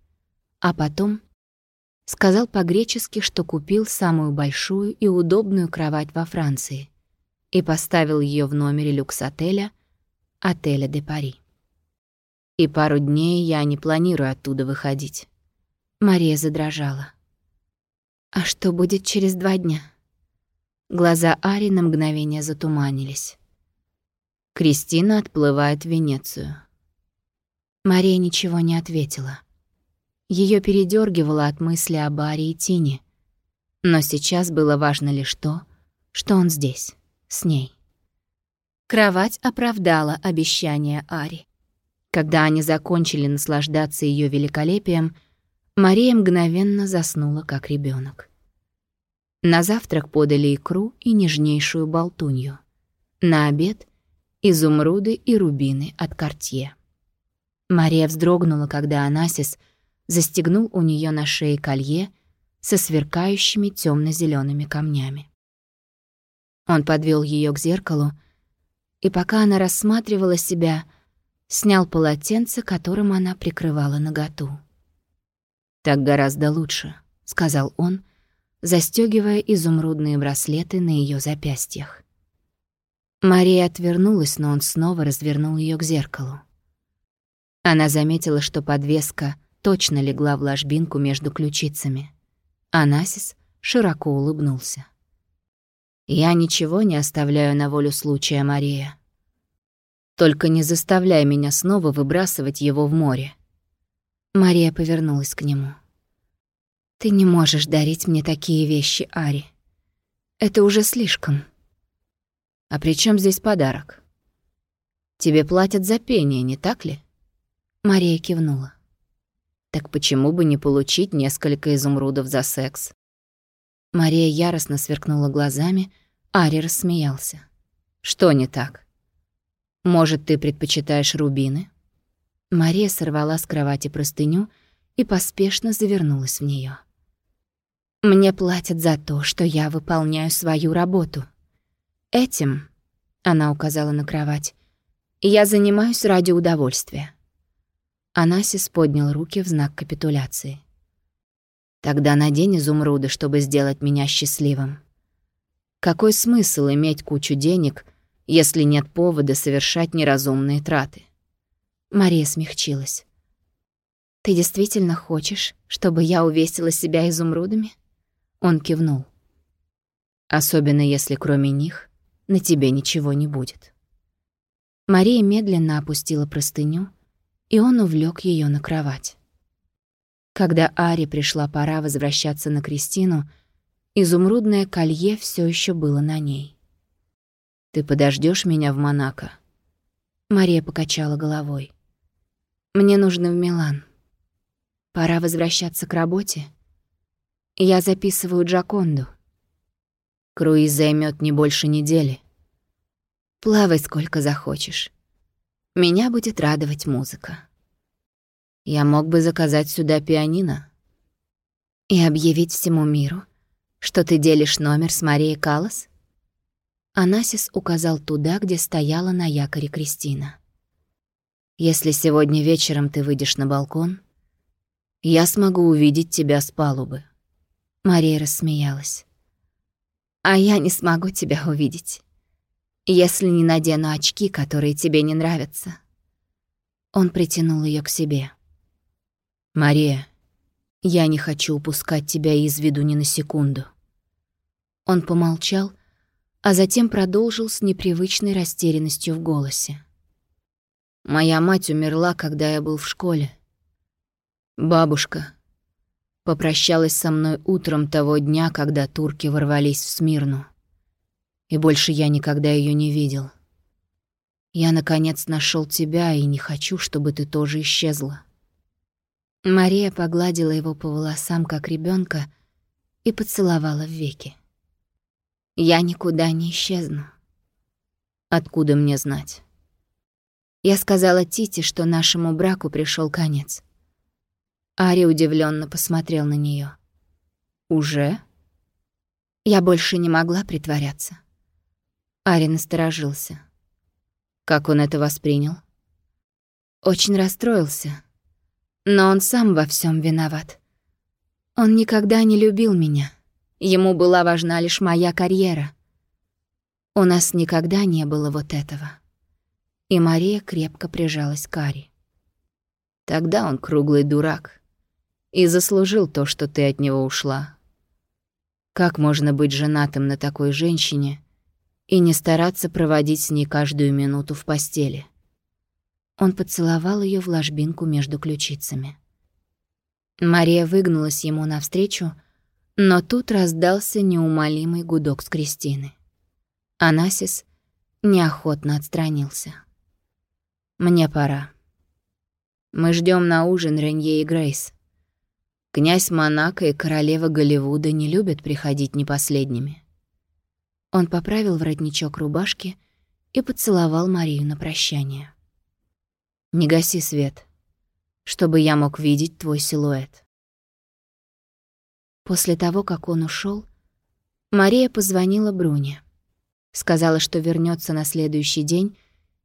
а потом сказал по-гречески, что купил самую большую и удобную кровать во Франции и поставил ее в номере люкс-отеля «Отеля де Пари». И пару дней я не планирую оттуда выходить. Мария задрожала. «А что будет через два дня?» Глаза Ари на мгновение затуманились. Кристина отплывает в Венецию. Мария ничего не ответила. Ее передергивало от мысли об Аре и Тине. Но сейчас было важно лишь то, что он здесь, с ней. Кровать оправдала обещание Ари. Когда они закончили наслаждаться ее великолепием, Мария мгновенно заснула, как ребенок. На завтрак подали икру и нежнейшую болтунью. На обед — изумруды и рубины от Кортье. Мария вздрогнула, когда Анасис застегнул у нее на шее колье со сверкающими темно зелеными камнями. Он подвел ее к зеркалу, и пока она рассматривала себя, снял полотенце, которым она прикрывала наготу. «Так гораздо лучше», — сказал он, застегивая изумрудные браслеты на ее запястьях. Мария отвернулась, но он снова развернул ее к зеркалу. Она заметила, что подвеска точно легла в ложбинку между ключицами. Анасис широко улыбнулся. «Я ничего не оставляю на волю случая, Мария. Только не заставляй меня снова выбрасывать его в море». Мария повернулась к нему. «Ты не можешь дарить мне такие вещи, Ари. Это уже слишком». «А при чем здесь подарок? Тебе платят за пение, не так ли?» Мария кивнула. «Так почему бы не получить несколько изумрудов за секс?» Мария яростно сверкнула глазами, Ари рассмеялся. «Что не так?» «Может, ты предпочитаешь рубины?» Мария сорвала с кровати простыню и поспешно завернулась в нее. «Мне платят за то, что я выполняю свою работу. Этим, — она указала на кровать, — я занимаюсь ради удовольствия». Анасис поднял руки в знак капитуляции. «Тогда надень изумруды, чтобы сделать меня счастливым. Какой смысл иметь кучу денег, если нет повода совершать неразумные траты. Мария смягчилась. «Ты действительно хочешь, чтобы я увесила себя изумрудами?» Он кивнул. «Особенно если кроме них на тебе ничего не будет». Мария медленно опустила простыню, и он увлек ее на кровать. Когда Ари пришла пора возвращаться на Кристину, изумрудное колье все еще было на ней. Ты подождешь меня в Монако?» Мария покачала головой. «Мне нужно в Милан. Пора возвращаться к работе. Я записываю Джаконду. Круиз займет не больше недели. Плавай сколько захочешь. Меня будет радовать музыка. Я мог бы заказать сюда пианино и объявить всему миру, что ты делишь номер с Марией Каллас?» Анасис указал туда, где стояла на якоре Кристина. «Если сегодня вечером ты выйдешь на балкон, я смогу увидеть тебя с палубы». Мария рассмеялась. А я не смогу тебя увидеть, если не надену очки, которые тебе не нравятся. Он притянул ее к себе. «Мария, я не хочу упускать тебя из виду ни на секунду». Он помолчал, а затем продолжил с непривычной растерянностью в голосе. «Моя мать умерла, когда я был в школе. Бабушка попрощалась со мной утром того дня, когда турки ворвались в Смирну. И больше я никогда ее не видел. Я, наконец, нашел тебя и не хочу, чтобы ты тоже исчезла». Мария погладила его по волосам, как ребенка, и поцеловала в веки. Я никуда не исчезну. Откуда мне знать? Я сказала Тите, что нашему браку пришел конец. Ари удивленно посмотрел на нее. Уже? Я больше не могла притворяться. Ари насторожился. Как он это воспринял? Очень расстроился. Но он сам во всем виноват. Он никогда не любил меня. Ему была важна лишь моя карьера. У нас никогда не было вот этого. И Мария крепко прижалась к Ари. Тогда он круглый дурак. И заслужил то, что ты от него ушла. Как можно быть женатым на такой женщине и не стараться проводить с ней каждую минуту в постели? Он поцеловал ее в ложбинку между ключицами. Мария выгнулась ему навстречу, но тут раздался неумолимый гудок с Кристины. Анасис неохотно отстранился. «Мне пора. Мы ждем на ужин Ренье и Грейс. Князь Монако и королева Голливуда не любят приходить не последними». Он поправил воротничок рубашки и поцеловал Марию на прощание. «Не гаси свет, чтобы я мог видеть твой силуэт». После того, как он ушел, Мария позвонила Бруне. Сказала, что вернется на следующий день,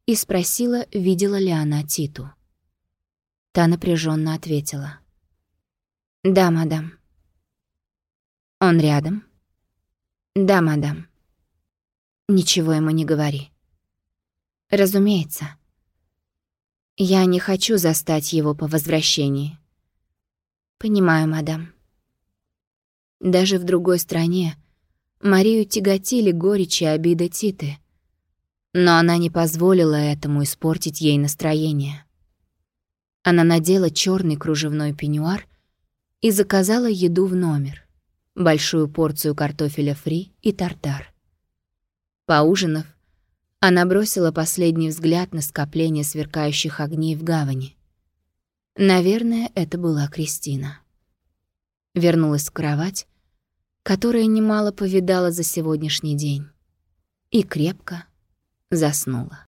и спросила, видела ли она Титу. Та напряженно ответила. «Да, мадам». «Он рядом?» «Да, мадам». «Ничего ему не говори». «Разумеется». «Я не хочу застать его по возвращении». «Понимаю, мадам». Даже в другой стране Марию тяготили горечь и обида Титы, но она не позволила этому испортить ей настроение. Она надела черный кружевной пеньюар и заказала еду в номер, большую порцию картофеля фри и тартар. Поужинав, она бросила последний взгляд на скопление сверкающих огней в гавани. Наверное, это была Кристина. Вернулась в кровать которая немало повидала за сегодняшний день, и крепко заснула.